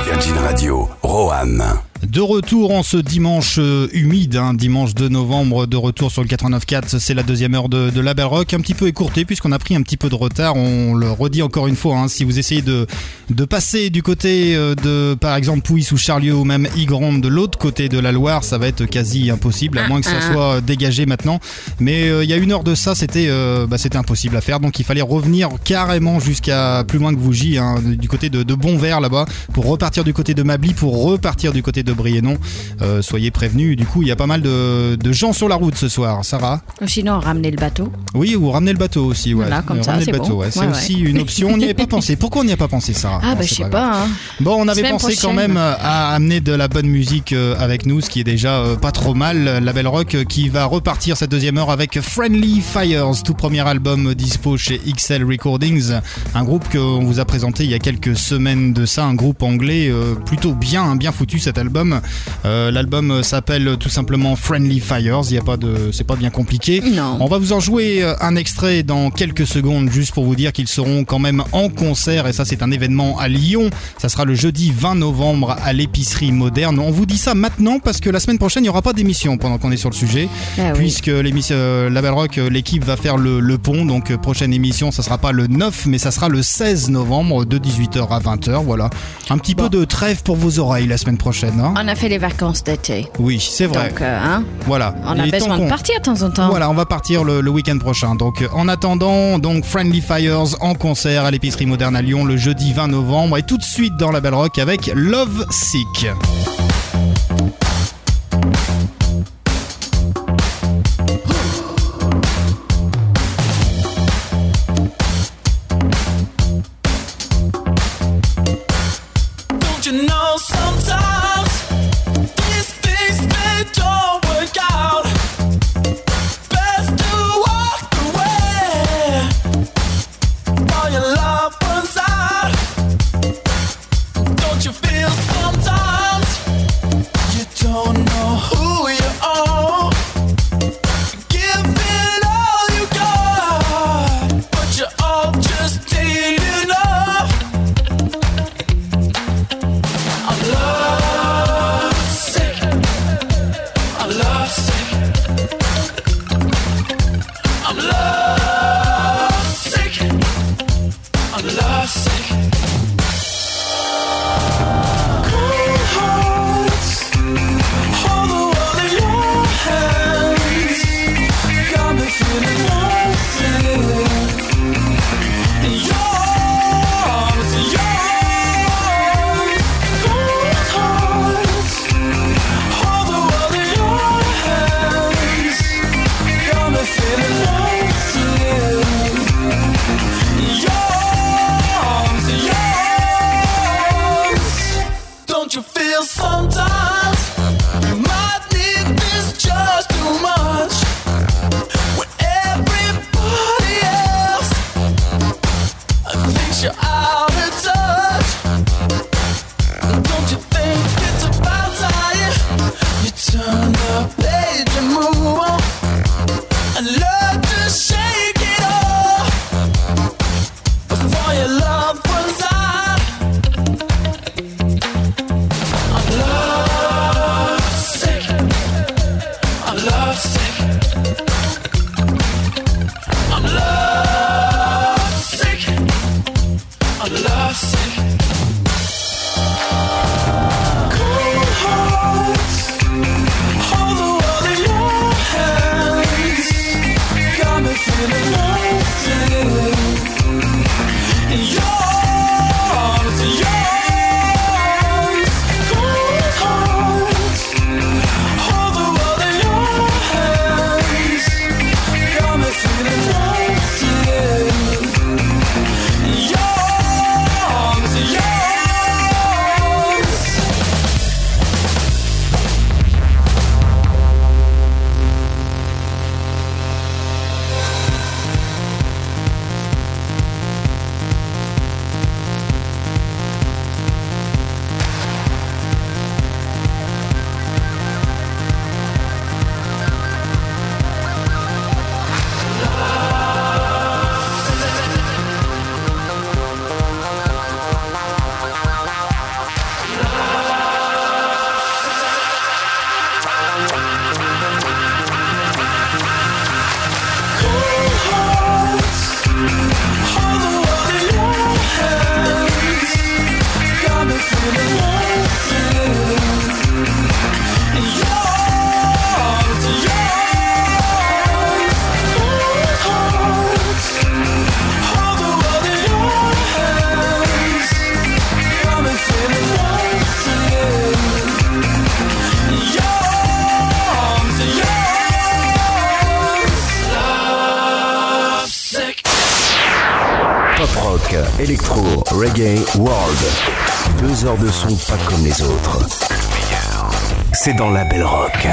Virgin Radio, Rohan. De retour en ce dimanche euh, humide, hein, dimanche 2 novembre, de retour sur le 89.4, c'est la deuxième heure de, de Label Rock, un petit peu écourtée puisqu'on a pris un petit peu de retard, on le redit encore une fois, hein, si vous essayez de, de passer du côté euh, de par exemple Pouilly ou Charlieu ou même Ygrande de l'autre côté de la Loire, ça va être quasi impossible, à moins que ça soit dégagé maintenant. Mais euh, il y a une heure de ça, c'était euh, bah, c'était impossible à faire, donc il fallait revenir carrément jusqu'à plus loin que Vougy, hein, du côté de, de Bonvert là-bas, pour repartir du côté de Mably, pour repartir du côté de Briennon. Euh, soyez prévenus, du coup il y a pas mal de, de gens sur la route ce soir. Sarah sinon, ramener le bateau. Oui, ou ramener le bateau aussi. Ouais. Voilà, comme Euh, ça, le bateau, bon. ouais. C'est Ouais, aussi une option. On n'y avait pas pensé. Pourquoi on n'y a pas pensé, Sarah Ah, bah, c'est je sais pas. hein. Bon, on avait Semaine pensé quand même euh, à amener de la bonne musique avec nous, ce qui est déjà pas trop mal. La Belle Rock qui va repartir cette deuxième heure avec Friendly Fires, tout premier album dispo chez XL Recordings, un groupe qu'on vous a présenté il y a quelques semaines de ça, un groupe anglais plutôt bien, bien foutu cet album. Euh, L'album s'appelle tout simplement Friendly Fires. Il y a pas de, c'est pas bien compliqué. Non. On va vous en jouer euh, un extrait dans quelques secondes, juste pour vous dire qu'ils seront quand même en concert. Et ça, c'est un événement à Lyon. Ça sera le jeudi 20 novembre à l'épicerie moderne. On vous dit ça maintenant parce que la semaine prochaine, il n'y aura pas d'émission pendant qu'on est sur le sujet. Ah oui. Puisque l'émission euh, Label Rock, euh, l'équipe va faire le, le pont. Donc, prochaine émission, ça sera pas le 9, mais ça sera le 16 novembre de 18h à 20h. Voilà. Un petit peu de trêve pour vos oreilles la semaine prochaine. Hein. On a fait les vacances d'été. Oui, c'est vrai. Donc, euh, hein, voilà. on a besoin de partir de temps en temps. voilà, on va partir le, le week-end prochain. Donc, euh, en attendant, donc Friendly Fires en concert à l'épicerie moderne à Lyon le jeudi 20 novembre et tout de suite dans la Belle Rock avec Love Sick. Heures de son pas comme les autres. C'est dans la Belle Rock.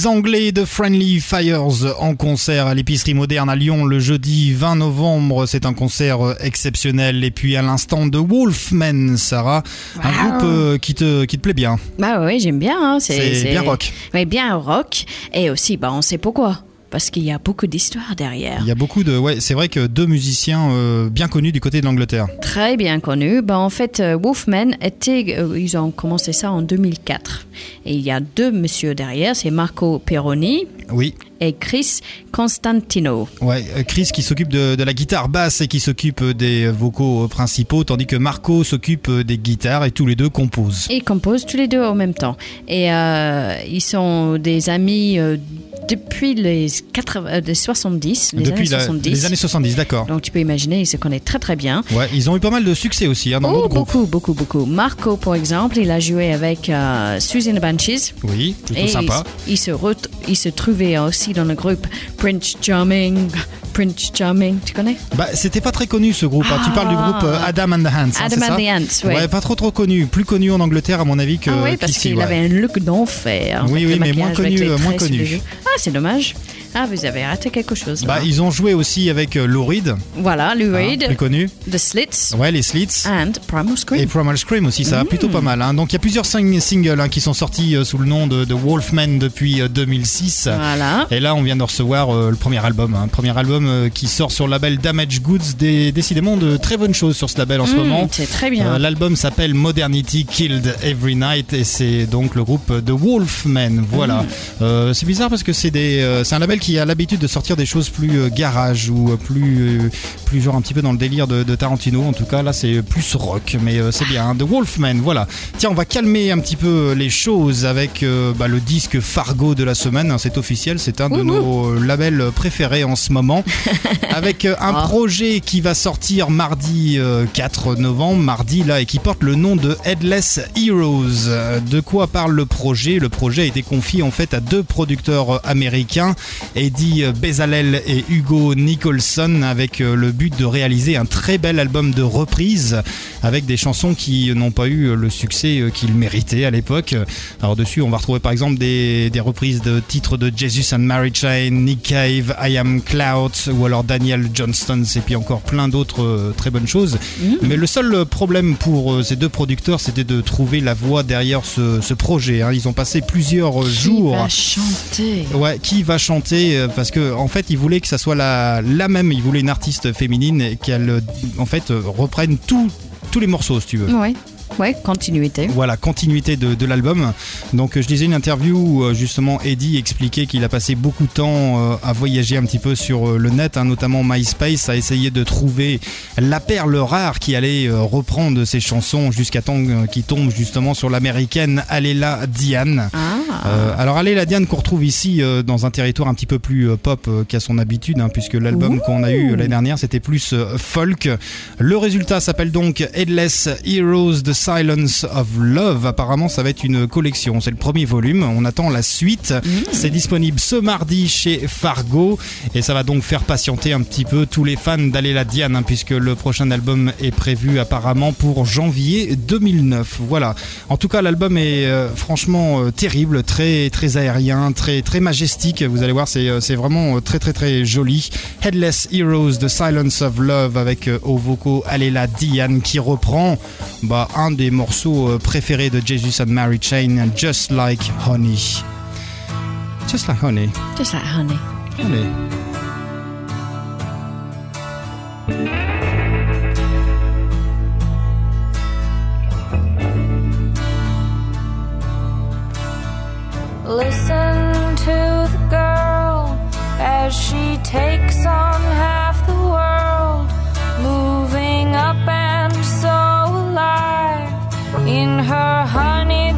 Les Anglais de Friendly Fires en concert à l'épicerie moderne à Lyon le jeudi 20 novembre. C'est un concert exceptionnel. Et puis à l'instant de Wolfman, Sarah, un groupe euh, qui te, qui te plaît bien. Bah oui, j'aime bien. hein, C'est bien rock. Oui, bien rock. Et aussi, bah, on sait pourquoi. Parce qu'il y a beaucoup d'histoires derrière. Il y a beaucoup de. Ouais, c'est vrai que deux musiciens euh, bien connus du côté de l'Angleterre. Très bien connu. Bah, en fait, euh, Wolfman était, euh, ils ont commencé ça en 2004. Et il y a deux messieurs derrière, c'est Marco Peroni Oui. Et Chris Constantino. Ouais, euh, Chris qui s'occupe de, de la guitare basse et qui s'occupe des vocaux principaux, tandis que Marco s'occupe des guitares et tous les deux composent. Et ils composent tous les deux en même temps. Et euh, ils sont des amis euh, depuis les, 80, euh, les 70. Les Depuis années la- 70. les années 70, d'accord. Donc tu peux imaginer, ils se connaissent très très bien. Ouais, ils ont eu pas mal de succès aussi hein, dans Oh, d'autres groupes. beaucoup, beaucoup, beaucoup. Marco, par exemple, il a joué avec euh, Susan Banshees. Oui, plutôt Et sympa. Il, il se il se trouvait aussi dans le groupe Prince Charming. Prince Charming, tu connais? Bah, c'était pas très connu ce groupe. hein. Tu parles du groupe euh, Adam and the Ants. hein, Adam and ça the Ants, ouais. Ouais, pas trop trop connu. Plus connu en Angleterre à mon avis que Ah oui, parce qu'il ouais. avait un look d'enfer. Oui, oui, mais moins connu, euh, moins connu. Ah, c'est dommage. Ah, vous avez raté quelque chose. Bah, là. ils ont joué aussi avec euh, Lou Reed, Voilà, Lou hein, Reed, plus connu. The Slits Ouais, les Slits. and Primal Scream. Et Primal Scream aussi, ça va plutôt pas mal. hein. Donc il y a plusieurs sing- singles hein, qui sont sortis euh, sous le nom de, de Wolfman depuis euh, 2006. Voilà. Et là, on vient de recevoir euh, le premier album. Un premier album euh, qui sort sur le label Damage Goods. Des, décidément de très bonnes choses sur ce label en ce Mm, moment. c'est très bien. Euh, L'album s'appelle Modernity Killed Every Night et c'est donc le groupe de Wolfman. Voilà. Mm. Euh, c'est bizarre parce que c'est des, euh, c'est un label qui a l'habitude de sortir des choses plus euh, garage ou euh, plus, euh, plus genre un petit peu dans le délire de, de Tarantino. En tout cas, là, c'est plus rock, mais c'est bien. hein. The Wolfman, voilà. Tiens, on va calmer un petit peu les choses avec euh, bah, le disque Fargo de la semaine. hein, c'est officiel, c'est un de nos labels préférés en ce moment. avec un projet qui va sortir mardi euh, 4 novembre, mardi là, et qui porte le nom de Headless Heroes. De quoi parle le projet? Le projet a été confié en fait à deux producteurs américains, Eddie Bezalel et Hugo Nicholson, avec euh, le but de réaliser un très bel album de reprises avec des chansons qui n'ont pas eu le succès euh, qu'ils méritaient à l'époque. Alors dessus, on va retrouver par exemple des, des reprises de titres de Jesus and Mary Chain, Nick Cave, I Am Cloud ou alors Daniel Johnston et puis encore plein d'autres euh, très bonnes choses. Mais le seul problème pour ces deux producteurs, c'était de trouver la voix derrière ce, ce projet. hein. Ils ont passé plusieurs Qui jours. va chanter? Ouais, qui va chanter? Euh, Parce que en fait, ils voulaient que ça soit la, la même. Ils voulaient une artiste féminine et qu'elle, en fait, euh, reprenne tout- tous les morceaux, si tu veux. Ouais, continuité. Voilà, continuité de, de l'album. Donc euh, je lisais une interview où euh, justement Eddie expliquait qu'il a passé beaucoup de temps euh, à voyager un petit peu sur le net, hein, notamment MySpace, à essayer de trouver la perle rare qui allait reprendre ses chansons jusqu'à temps qu'il tombe justement sur l'américaine Alela Diane. Ah, Euh, alors Alela Diane qu'on retrouve ici dans un territoire un petit peu plus pop qu'à son habitude, hein, puisque l'album qu'on a eu l'année dernière c'était plus folk. Le résultat s'appelle donc Headless Heroes The Silence of Love. Apparemment ça va être une collection, c'est le premier volume, on attend la suite. C'est disponible ce mardi chez Fargo et ça va donc faire patienter un petit peu tous les fans d'Alela Diane, hein, puisque le prochain album est prévu apparemment pour janvier 2009. Voilà. En tout cas, l'album est euh, franchement euh, terrible, très très aérien, très très majestique. Vous allez voir, c'est euh, vraiment très très très joli. Headless Heroes, The Silence of Love, avec euh, au vocaux Alela Diane qui reprend bah, un des morceaux euh, préférés de Jesus and Mary Chain, Just Like Honey. Just like honey. just like honey. Allez. Listen to the girl as she takes on half the world, moving up and so alive in her honey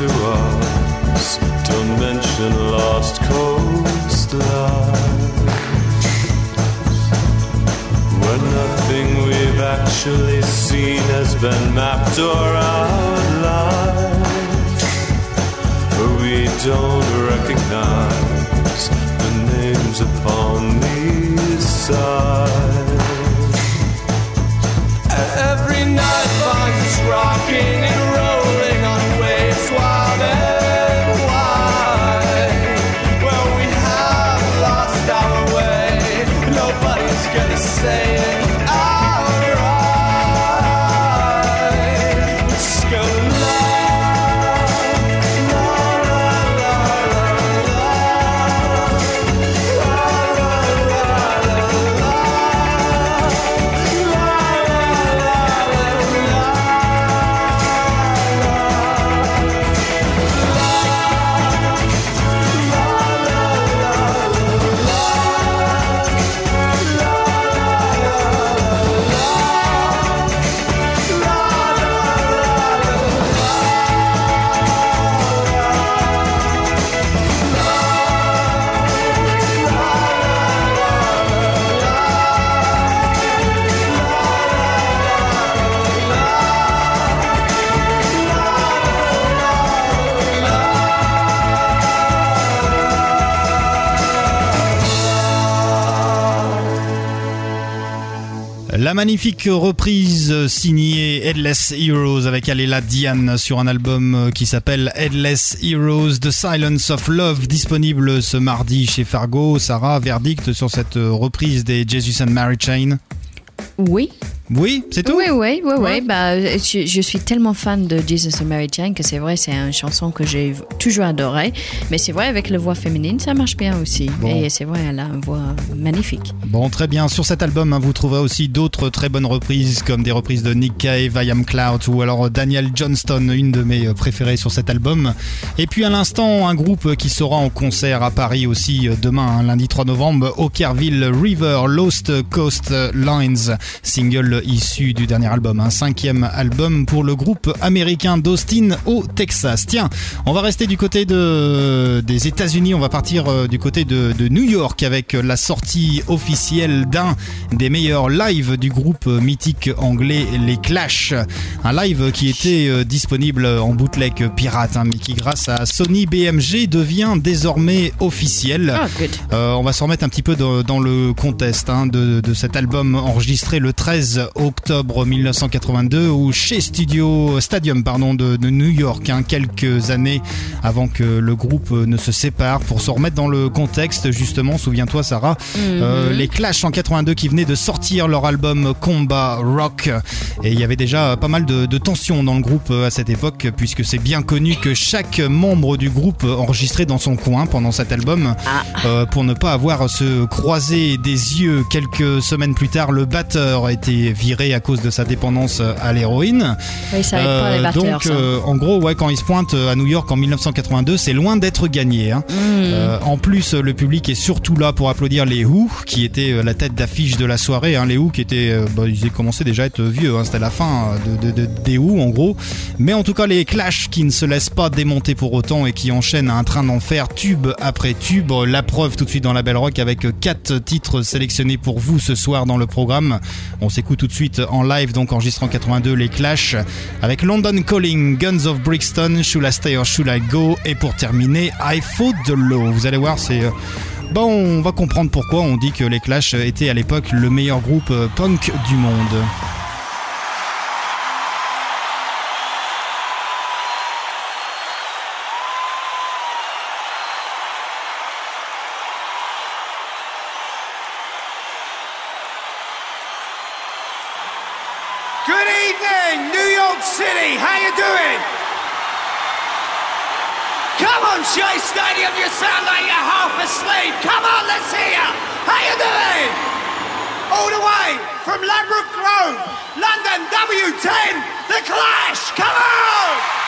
to us don't mention lost coastline. When nothing we've actually seen has been mapped or outlined, we don't recognize the names upon these signs. Every night La magnifique reprise signée Headless Heroes avec Alela Diane sur un album qui s'appelle Headless Heroes The Silence of Love disponible ce mardi chez Fargo. Sarah, verdict sur cette reprise des Jesus and Mary Chain Oui. Oui, c'est tout Oui, oui, oui, oui. Bah, je, je suis tellement fan de Jesus and Mary Chain que c'est vrai, c'est une chanson que j'ai toujours adorée. Mais c'est vrai, avec la voix féminine, ça marche bien aussi. Bon. Et c'est vrai, elle a une voix magnifique. Bon, très bien. Sur cet album, hein, vous trouverez aussi d'autres très bonnes reprises, comme des reprises de Nick Cave, I Am Cloud, ou alors Daniel Johnston, une de mes euh, préférées sur cet album. Et puis à l'instant, un groupe qui sera en concert à Paris aussi euh, demain, hein, lundi 3 novembre, Okerville River Lost Coast Lines, single issu du dernier album, un cinquième album pour le groupe américain d'Austin au Texas. Tiens, on va rester du côté de, des États-Unis, on va partir euh, du côté de, de New York avec la sortie officielle d'un des meilleurs lives du groupe mythique anglais Les Clash. Un live qui était euh, disponible en bootleg pirate, hein, mais qui grâce à Sony BMG devient désormais officiel. Ah. Euh, on va se remettre un petit peu dans, dans le contexte hein, de, de cet album enregistré le 13 octobre 1982 ou chez Studio Stadium pardon, de, de New York, hein, quelques années avant que le groupe ne se sépare. Pour se remettre dans le contexte, justement, souviens-toi Sarah, euh, les Clash en 82 qui venaient de sortir leur album Combat Rock. Et il y avait déjà pas mal de, de tensions dans le groupe euh, à cette époque, puisque c'est bien connu que chaque membre du groupe enregistrait dans son coin pendant cet album euh, pour ne pas avoir à se croiser des yeux. Quelques semaines plus tard, le batteur a viré à cause de sa dépendance à l'héroïne. Oui, ça pas les Euh, donc, euh, en gros, ouais, quand il se pointe à New York en 1982, c'est loin d'être gagné. hein. Mm. Euh, en plus, le public est surtout là pour applaudir les Who, qui étaient euh, la tête d'affiche de la soirée. hein. Les Who qui étaient, euh, bah, ils commençaient déjà à être vieux. hein. C'était la fin euh, de, de- de- des Who, en gros. Mais en tout cas, les Clash qui ne se laissent pas démonter pour autant et qui enchaînent un train d'enfer, tube après tube. La preuve tout de suite dans la Belle Rock avec euh, quatre titres sélectionnés pour vous ce soir dans le programme. On s'écoute tout de suite en live, donc enregistré en 82, les Clash avec London Calling, Guns of Brixton, Should I Stay or Should I Go? Et pour terminer, I Fought the Law. Vous allez voir, c'est euh, Bon, on va comprendre pourquoi on dit que les Clash étaient à l'époque le meilleur groupe euh, punk du monde. W10, The Clash. Come on!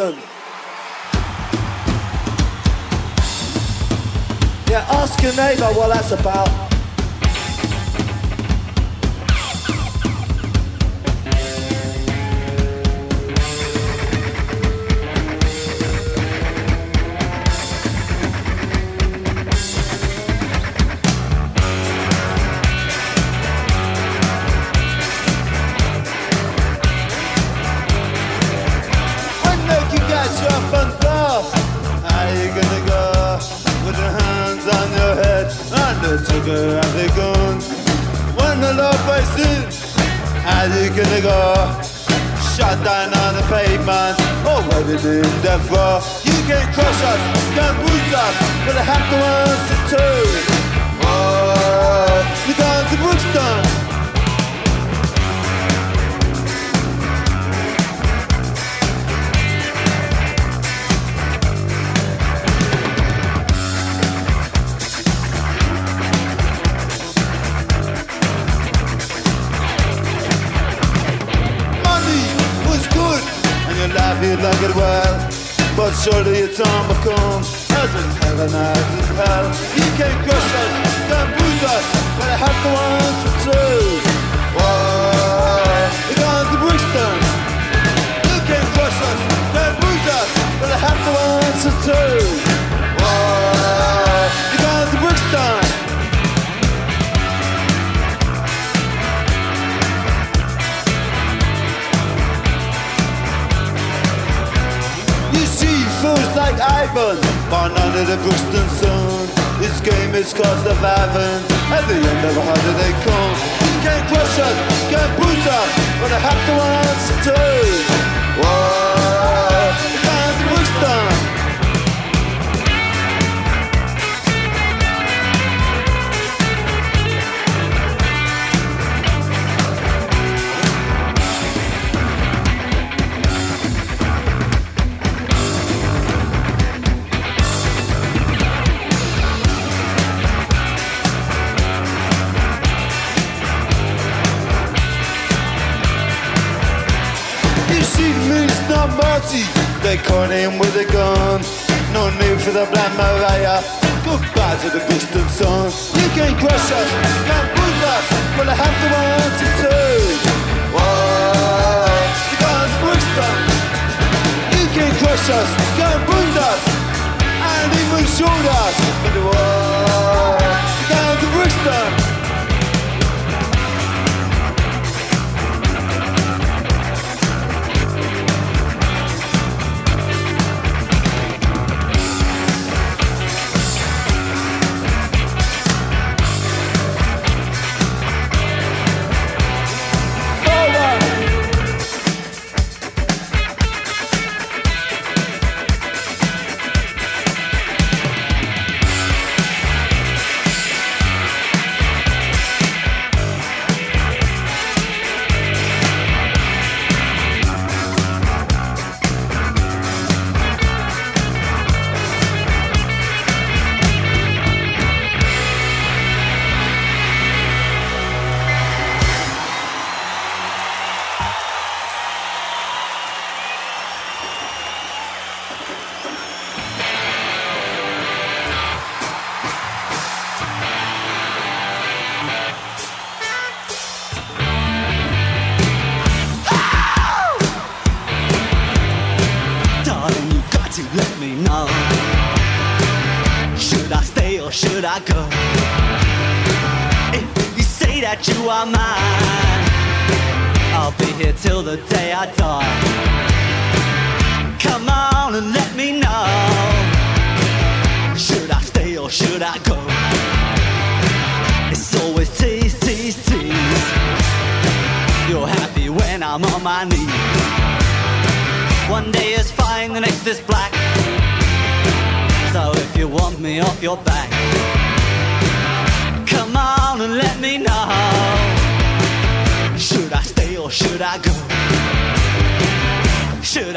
Guns in heaven as in hell. You can crush us, can bruise us, but I have to answer too. Whoa, you're going to Brixton. You can crush us, can bruise us, but I have to answer too. Whoa, you're going to Brixton. You see fools like Ivan Born under the Brixton sun This game is called surviving At the end of a holiday come. Can't crush us, can't bruise us But I have to answer to Whoa, you can't Brixton mercy. They caught him with a gun. No need for the black Mariah. Goodbye to the Brixton sun. You can't crush us, can't bruise us, but I have to answer too. Whoa, you can't Brixton. You can't crush us, bruise us, and even shoot us. But whoa, you can't Brixton. Darling,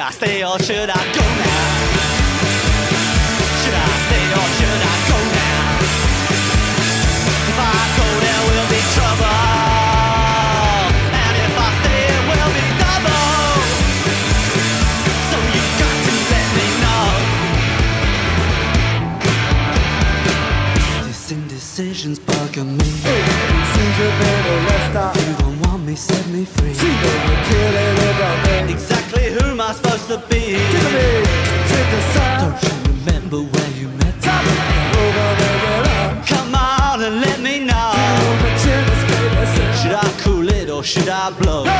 I stay or should I go now? Should I stay or should I go now? If I go, there will be trouble. And if I stay, it will be double. So you got to let me know. This indecision's bugging me. Hey, seems you better rest up. If you don't want me, set me free. See, baby, kill it, it who am I supposed to be? Take me to the sun. Don't you remember where you met me? Over there, Come on and let me know. to the. Should I cool it or should I blow? No,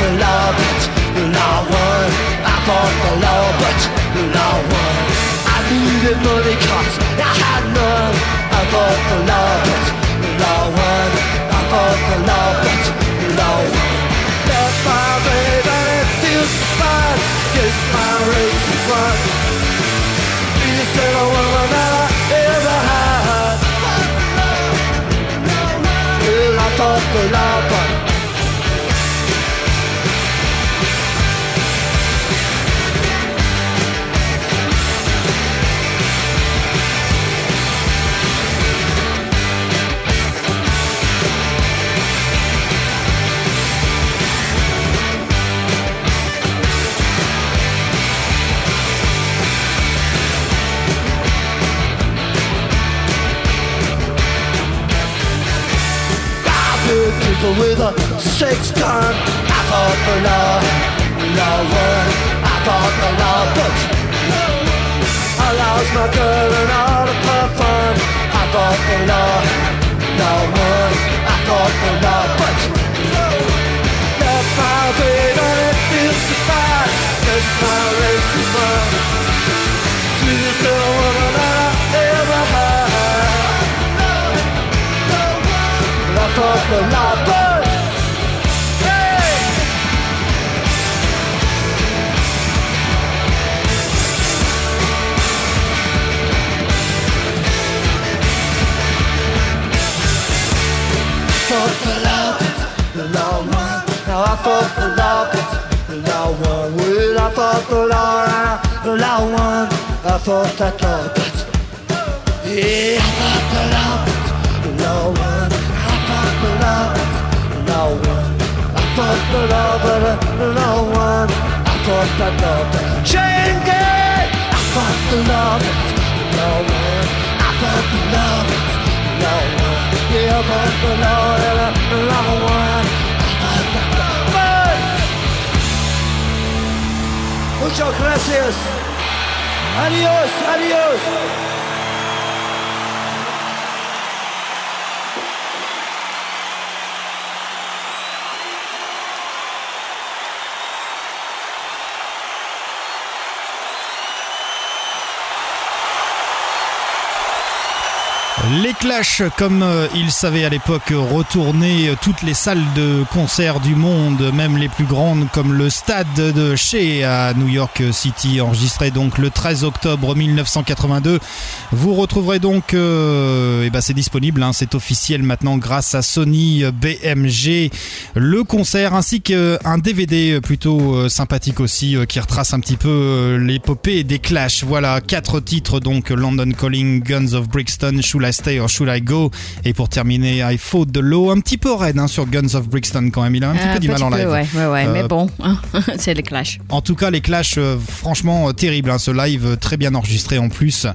the law, but the law won. I fought the law, but the law won. I needed money cause I had none. I fought the law, but the law won. I fought the law, but the law won. Left my baby and it feels so fine. Guess my race is run. You said a woman that I ever had. Well, I thought the law, but Good people with a six gun. I fought the law, the law won. I fought the law, but I lost my girl and all of her fun. I fought the law, law won. I fought the law, but Now I fought the law, but the law won. Well, I fought the law, and the law won. I fought that law, but yeah, I fought the law, but the law won. I fought the law, but the law won. I fought the law, but the law won. I fought that law, but chain gang. I fought the law, but the law won. I fought the law, but the law won. Yeah, I fought the law, and the law won. Muchas gracias. Adiós, adiós. Les Clash, comme euh, ils savaient à l'époque retourner euh, toutes les salles de concert du monde, même les plus grandes comme le stade de Shea à New York City, enregistré donc le 13 octobre 1982. Vous retrouverez donc, euh, et ben c'est disponible, hein, c'est officiel maintenant grâce à Sony BMG, le concert ainsi qu'un DVD plutôt sympathique aussi qui retrace un petit peu l'épopée des Clash. Voilà, quatre titres donc London Calling, Guns of Brixton, Should I Stay or Should I Go Et pour terminer, I Fought the Law, un petit peu raide hein, sur Guns of Brixton quand même. Il a un petit Euh, peu du mal en live. Ouais, ouais, ouais, Euh, mais bon, hein, c'est le clash. En tout cas, les clashs, euh, franchement, euh, terribles. hein, ce live euh, très bien enregistré en plus.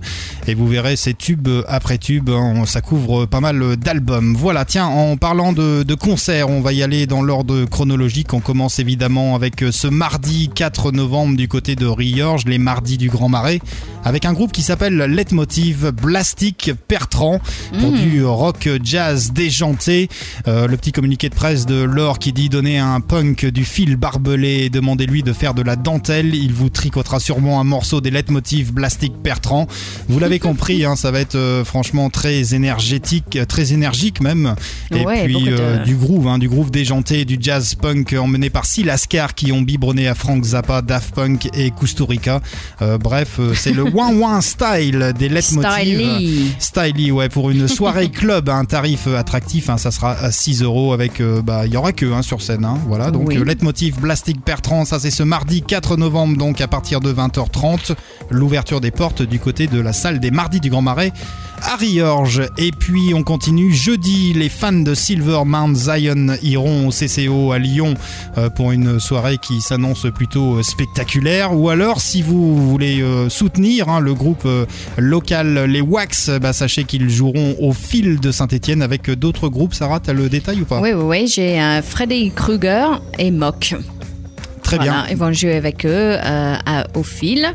Et vous verrez, c'est tube euh, après tube. hein, ça couvre euh, pas mal euh, d'albums. Voilà, tiens, en parlant de, de concerts, on va y aller dans l'ordre chronologique. On commence évidemment avec euh, ce mardi 4 novembre du côté de Riorges, les mardis du Grand Marais, avec un groupe qui s'appelle Leitmotiv Plastic Pour Mm. du rock jazz déjanté. Euh, le petit communiqué de presse de Laure qui dit donner à un punk du fil barbelé et demandez-lui de faire de la dentelle. Il vous tricotera sûrement un morceau des leitmotiv Plastic Pertrand. Vous l'avez compris, hein, ça va être euh, franchement très énergétique, euh, très énergique même. Et Ouais, puis de- du groove, hein, du groove déjanté, du jazz punk emmené par Silascar qui ont biberonné à Frank Zappa, Daft Punk et Kusturica. Bref, c'est le ouin ouin style des leitmotiv. Styly. Styly, ouais, pour une soirée club à un tarif euh, attractif, hein, ça sera à 6 euros avec, euh, bah, il y aura que hein, sur scène, hein, voilà. Donc Oui. euh, Leitmotiv Plastic Bertrand, ça c'est ce mardi 4 novembre, donc à partir de 20h30, l'ouverture des portes du côté de la salle des Mardis du Grand Marais à Riorges. Et puis on continue jeudi, les fans de Silver Mount Zion iront au CCO à Lyon euh, pour une soirée qui s'annonce plutôt euh, spectaculaire. Ou alors, si vous voulez euh, soutenir hein, le groupe local, les Wax, bah, sachez qu'ils joueront au fil de Saint-Etienne avec d'autres groupes. Sarah, t'as le détail ou pas? Oui, oui, oui, j'ai un Freddy Krueger et Mock. Très Voilà, bien. ils vont jouer avec eux euh, à- au fil.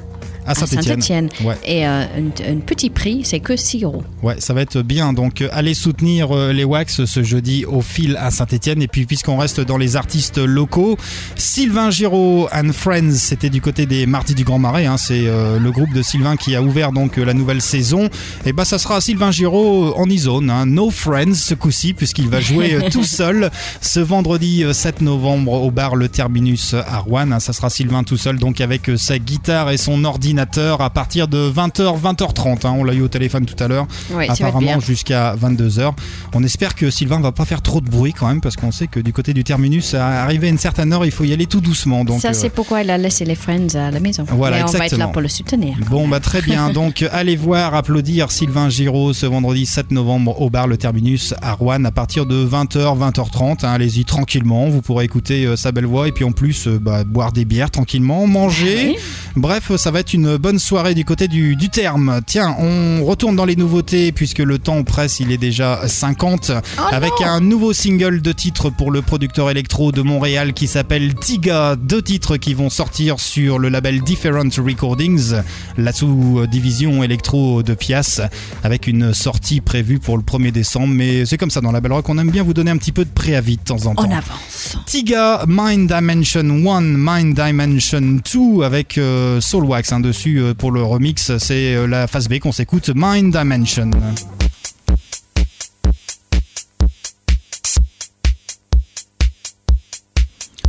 À Saint-Étienne. Saint-Étienne. Ouais. Et euh, un, petit prix, c'est que 6 euros. Ouais, ça va être bien. Donc, euh, allez soutenir euh, les Wax ce jeudi au fil à Saint-Etienne. Et puis, puisqu'on reste dans les artistes locaux, Sylvain Giraud and Friends, c'était du côté des Mardis du Grand Marais. hein. C'est euh, le groupe de Sylvain qui a ouvert donc la nouvelle saison. Et bah, ça sera Sylvain Giraud en e-zone. hein. No Friends ce coup-ci, puisqu'il va jouer tout seul ce vendredi euh, 7 novembre au bar Le Terminus à Rouen. hein. Ça sera Sylvain tout seul, donc avec sa guitare et son ordinateur à partir de 20h, 20h30. hein. On l'a eu au téléphone tout à l'heure. Apparemment jusqu'à 22h. On espère que Sylvain va pas faire trop de bruit quand même, parce qu'on sait que du côté du terminus, à arriver à une certaine heure, il faut y aller tout doucement. Donc, Ça, euh, c'est pourquoi il a laissé les Friends à la maison. Voilà, on va être là pour le soutenir. Bon, bah très bien. Donc, allez voir, applaudir Sylvain Giraud ce vendredi 7 novembre au bar Le Terminus à Rouen à partir de 20h, 20h30. hein. Allez-y tranquillement. Vous pourrez écouter euh, sa belle voix et puis en plus, euh, bah, boire des bières tranquillement, manger. Bref, ça va être une bonne soirée du côté du, du terme. Tiens, on retourne dans les nouveautés puisque le temps presse, il est déjà 50. avec un nouveau single de titre pour le producteur électro de Montréal qui s'appelle Tiga. Deux titres qui vont sortir sur le label Different Recordings, la sous-division électro de Pias, avec une sortie prévue pour le 1er décembre. Mais c'est comme ça dans la Belle Rock, on aime bien vous donner un petit peu de préavis de temps en temps. On avance. Tiga Mind Dimension 1, Mind Dimension 2 avec euh, Soulwax hein, dessus euh, pour le remix. C'est euh, la phase B qu'on s'écoute, Mind Dimension.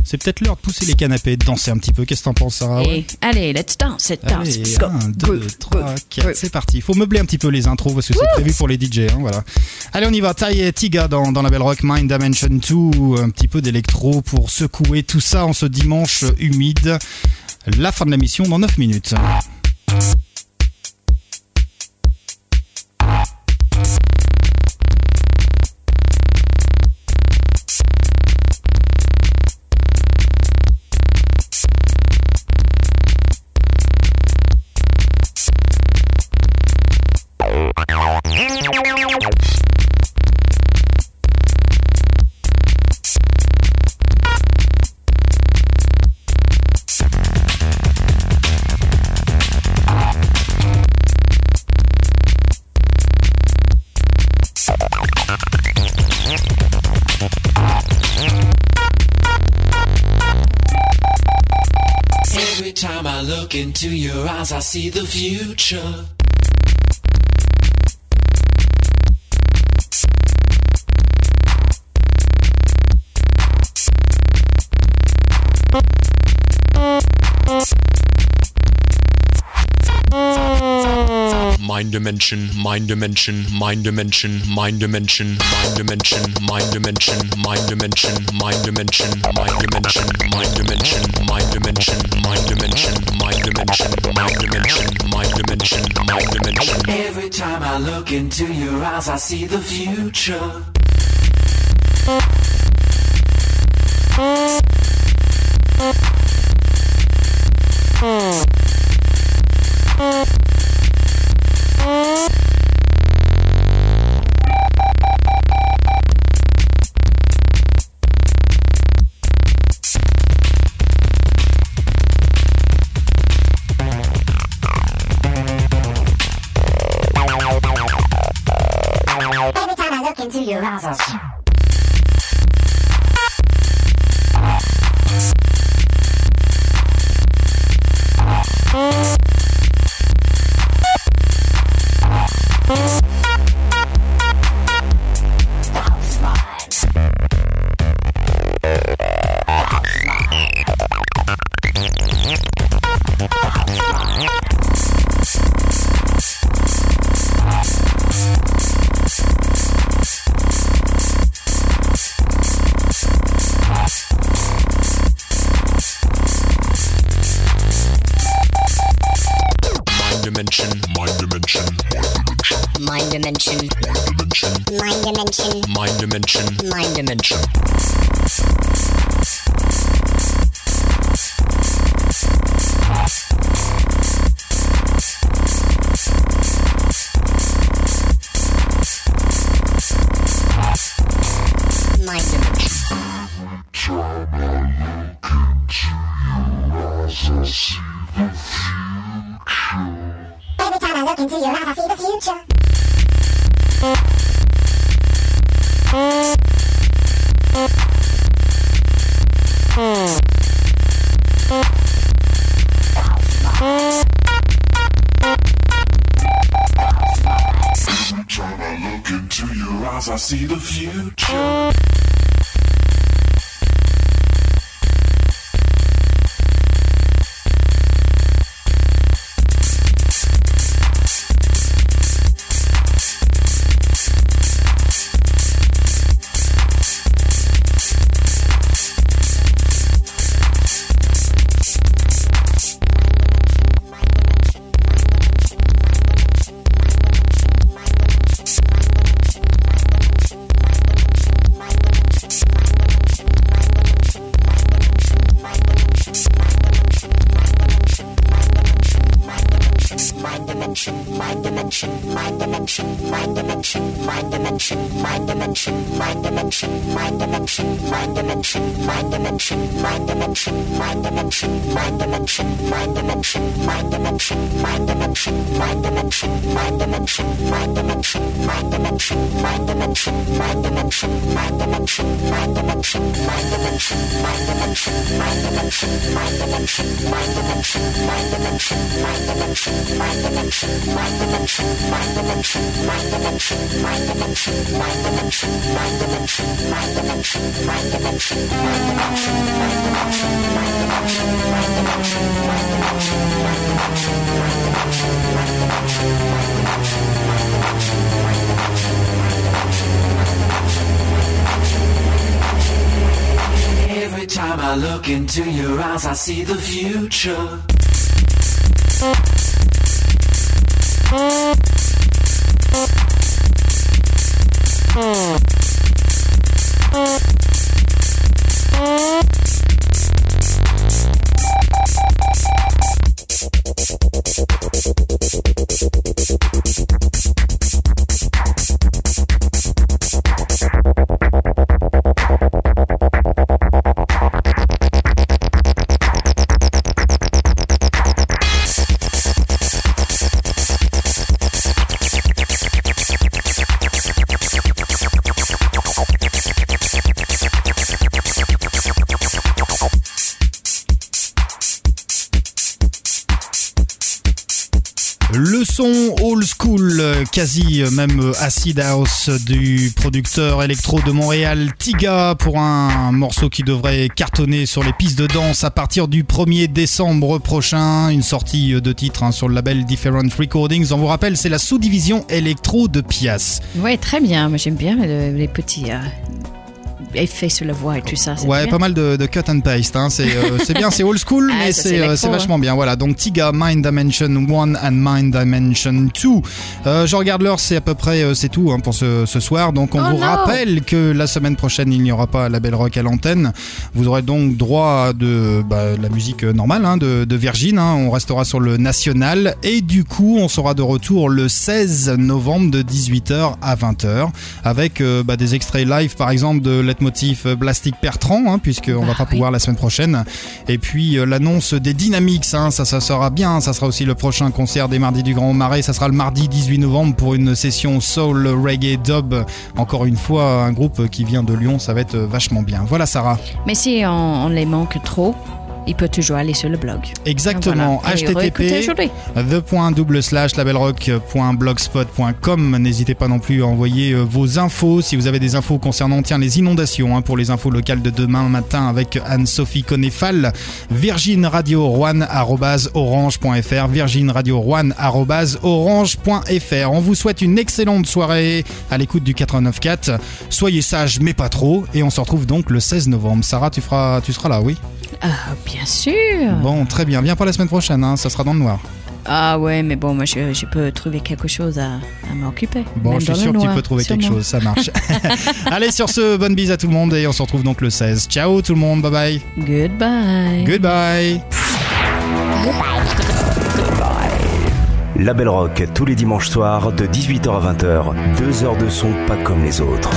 C'est peut-être l'heure de pousser les canapés et de danser un petit peu. Qu'est-ce que t'en penses, Sarah? Ouais. Et, allez, let's dance, let's dance. Allez, Go, 1, 2, groove, 3, groove, 4, groove. c'est parti. Il faut meubler un petit peu les intros parce que c'est prévu pour les DJ. hein, voilà. Allez, on y va. Taille et Tiga dans, dans la belle rock Mind Dimension 2. Un petit peu d'électro pour secouer tout ça en ce dimanche humide. La fin de la mission dans 9 minutes. Into your eyes, I see the future. Mind dimension, mind dimension, mind dimension, mind dimension, mind dimension, mind dimension, mind dimension, mind dimension, mind dimension, mind dimension, mind dimension, mind dimension, Every time I look into your eyes, I see the future. Every time I look into your eyes, I see the future. Euh, même euh, Acid House du producteur électro de Montréal Tiga pour un morceau qui devrait cartonner sur les pistes de danse à partir du 1er décembre prochain. Une sortie euh, de titre hein, sur le label Different Recordings. On vous rappelle, c'est la sous-division électro de Pias. Ouais, très bien. Moi j'aime bien les petits sur la voix et tout ça. Ouais, bien. pas mal de, de cut and paste. Hein. C'est euh, c'est bien, c'est old school, Ah, mais c'est euh, hein. vachement bien. Voilà, donc Tiga, Mind Dimension 1 and Mind Dimension 2. Euh, je regarde l'heure, c'est à peu près c'est tout hein, pour ce, ce soir. Donc on Oh vous rappelle que la semaine prochaine, il n'y aura pas la Belle Rock à l'antenne. Vous aurez donc droit à de bah, la musique normale de, de Virgin. On restera sur le national. Et du coup, on sera de retour le 16 novembre de 18h à 20h avec euh, bah, des extraits live par exemple de Leitmotiv euh, Plastic Bertrand, hein, puisqu'on va pas pouvoir la semaine prochaine. Et puis euh, l'annonce des Dynamics, hein, ça, ça sera bien. Ça sera aussi le prochain concert des Mardis du Grand Marais. Ça sera le mardi 18 novembre pour une session soul, reggae, dub. Encore une fois, un groupe qui vient de Lyon, ça va être euh, vachement bien. Voilà, Sarah. Mais si on, on les manque trop, il peut toujours aller sur le blog. Exactement. Voilà. HTTP aujourd'hui. the double slash labelrock.blogspot.com. N'hésitez pas non plus à envoyer euh, vos infos si vous avez des infos concernant tiens les inondations hein, pour les infos locales de demain matin avec Anne-Sophie Conefal. Virgin Radio Rouen orange.fr. Virgin Radio Rouen orange.fr. On vous souhaite une excellente soirée à l'écoute du 89.4. Soyez sages mais pas trop et on se retrouve donc le 16 novembre. Sarah, tu feras, tu seras là, oui? Ah, bien sûr. Bon, très bien. Viens pas la semaine prochaine, hein, ça sera dans le noir. Ah ouais, mais bon, moi je, je peux trouver quelque chose à, à m'occuper. Bon, Même je suis sûr que tu peux trouver quelque chose, ça marche. Allez, sur ce, bonne bise à tout le monde et on se retrouve donc le 16. Ciao tout le monde, bye bye. Goodbye. Goodbye. La Belle Rock tous les dimanches soirs de 18h à 20h. Deux heures de son pas comme les autres.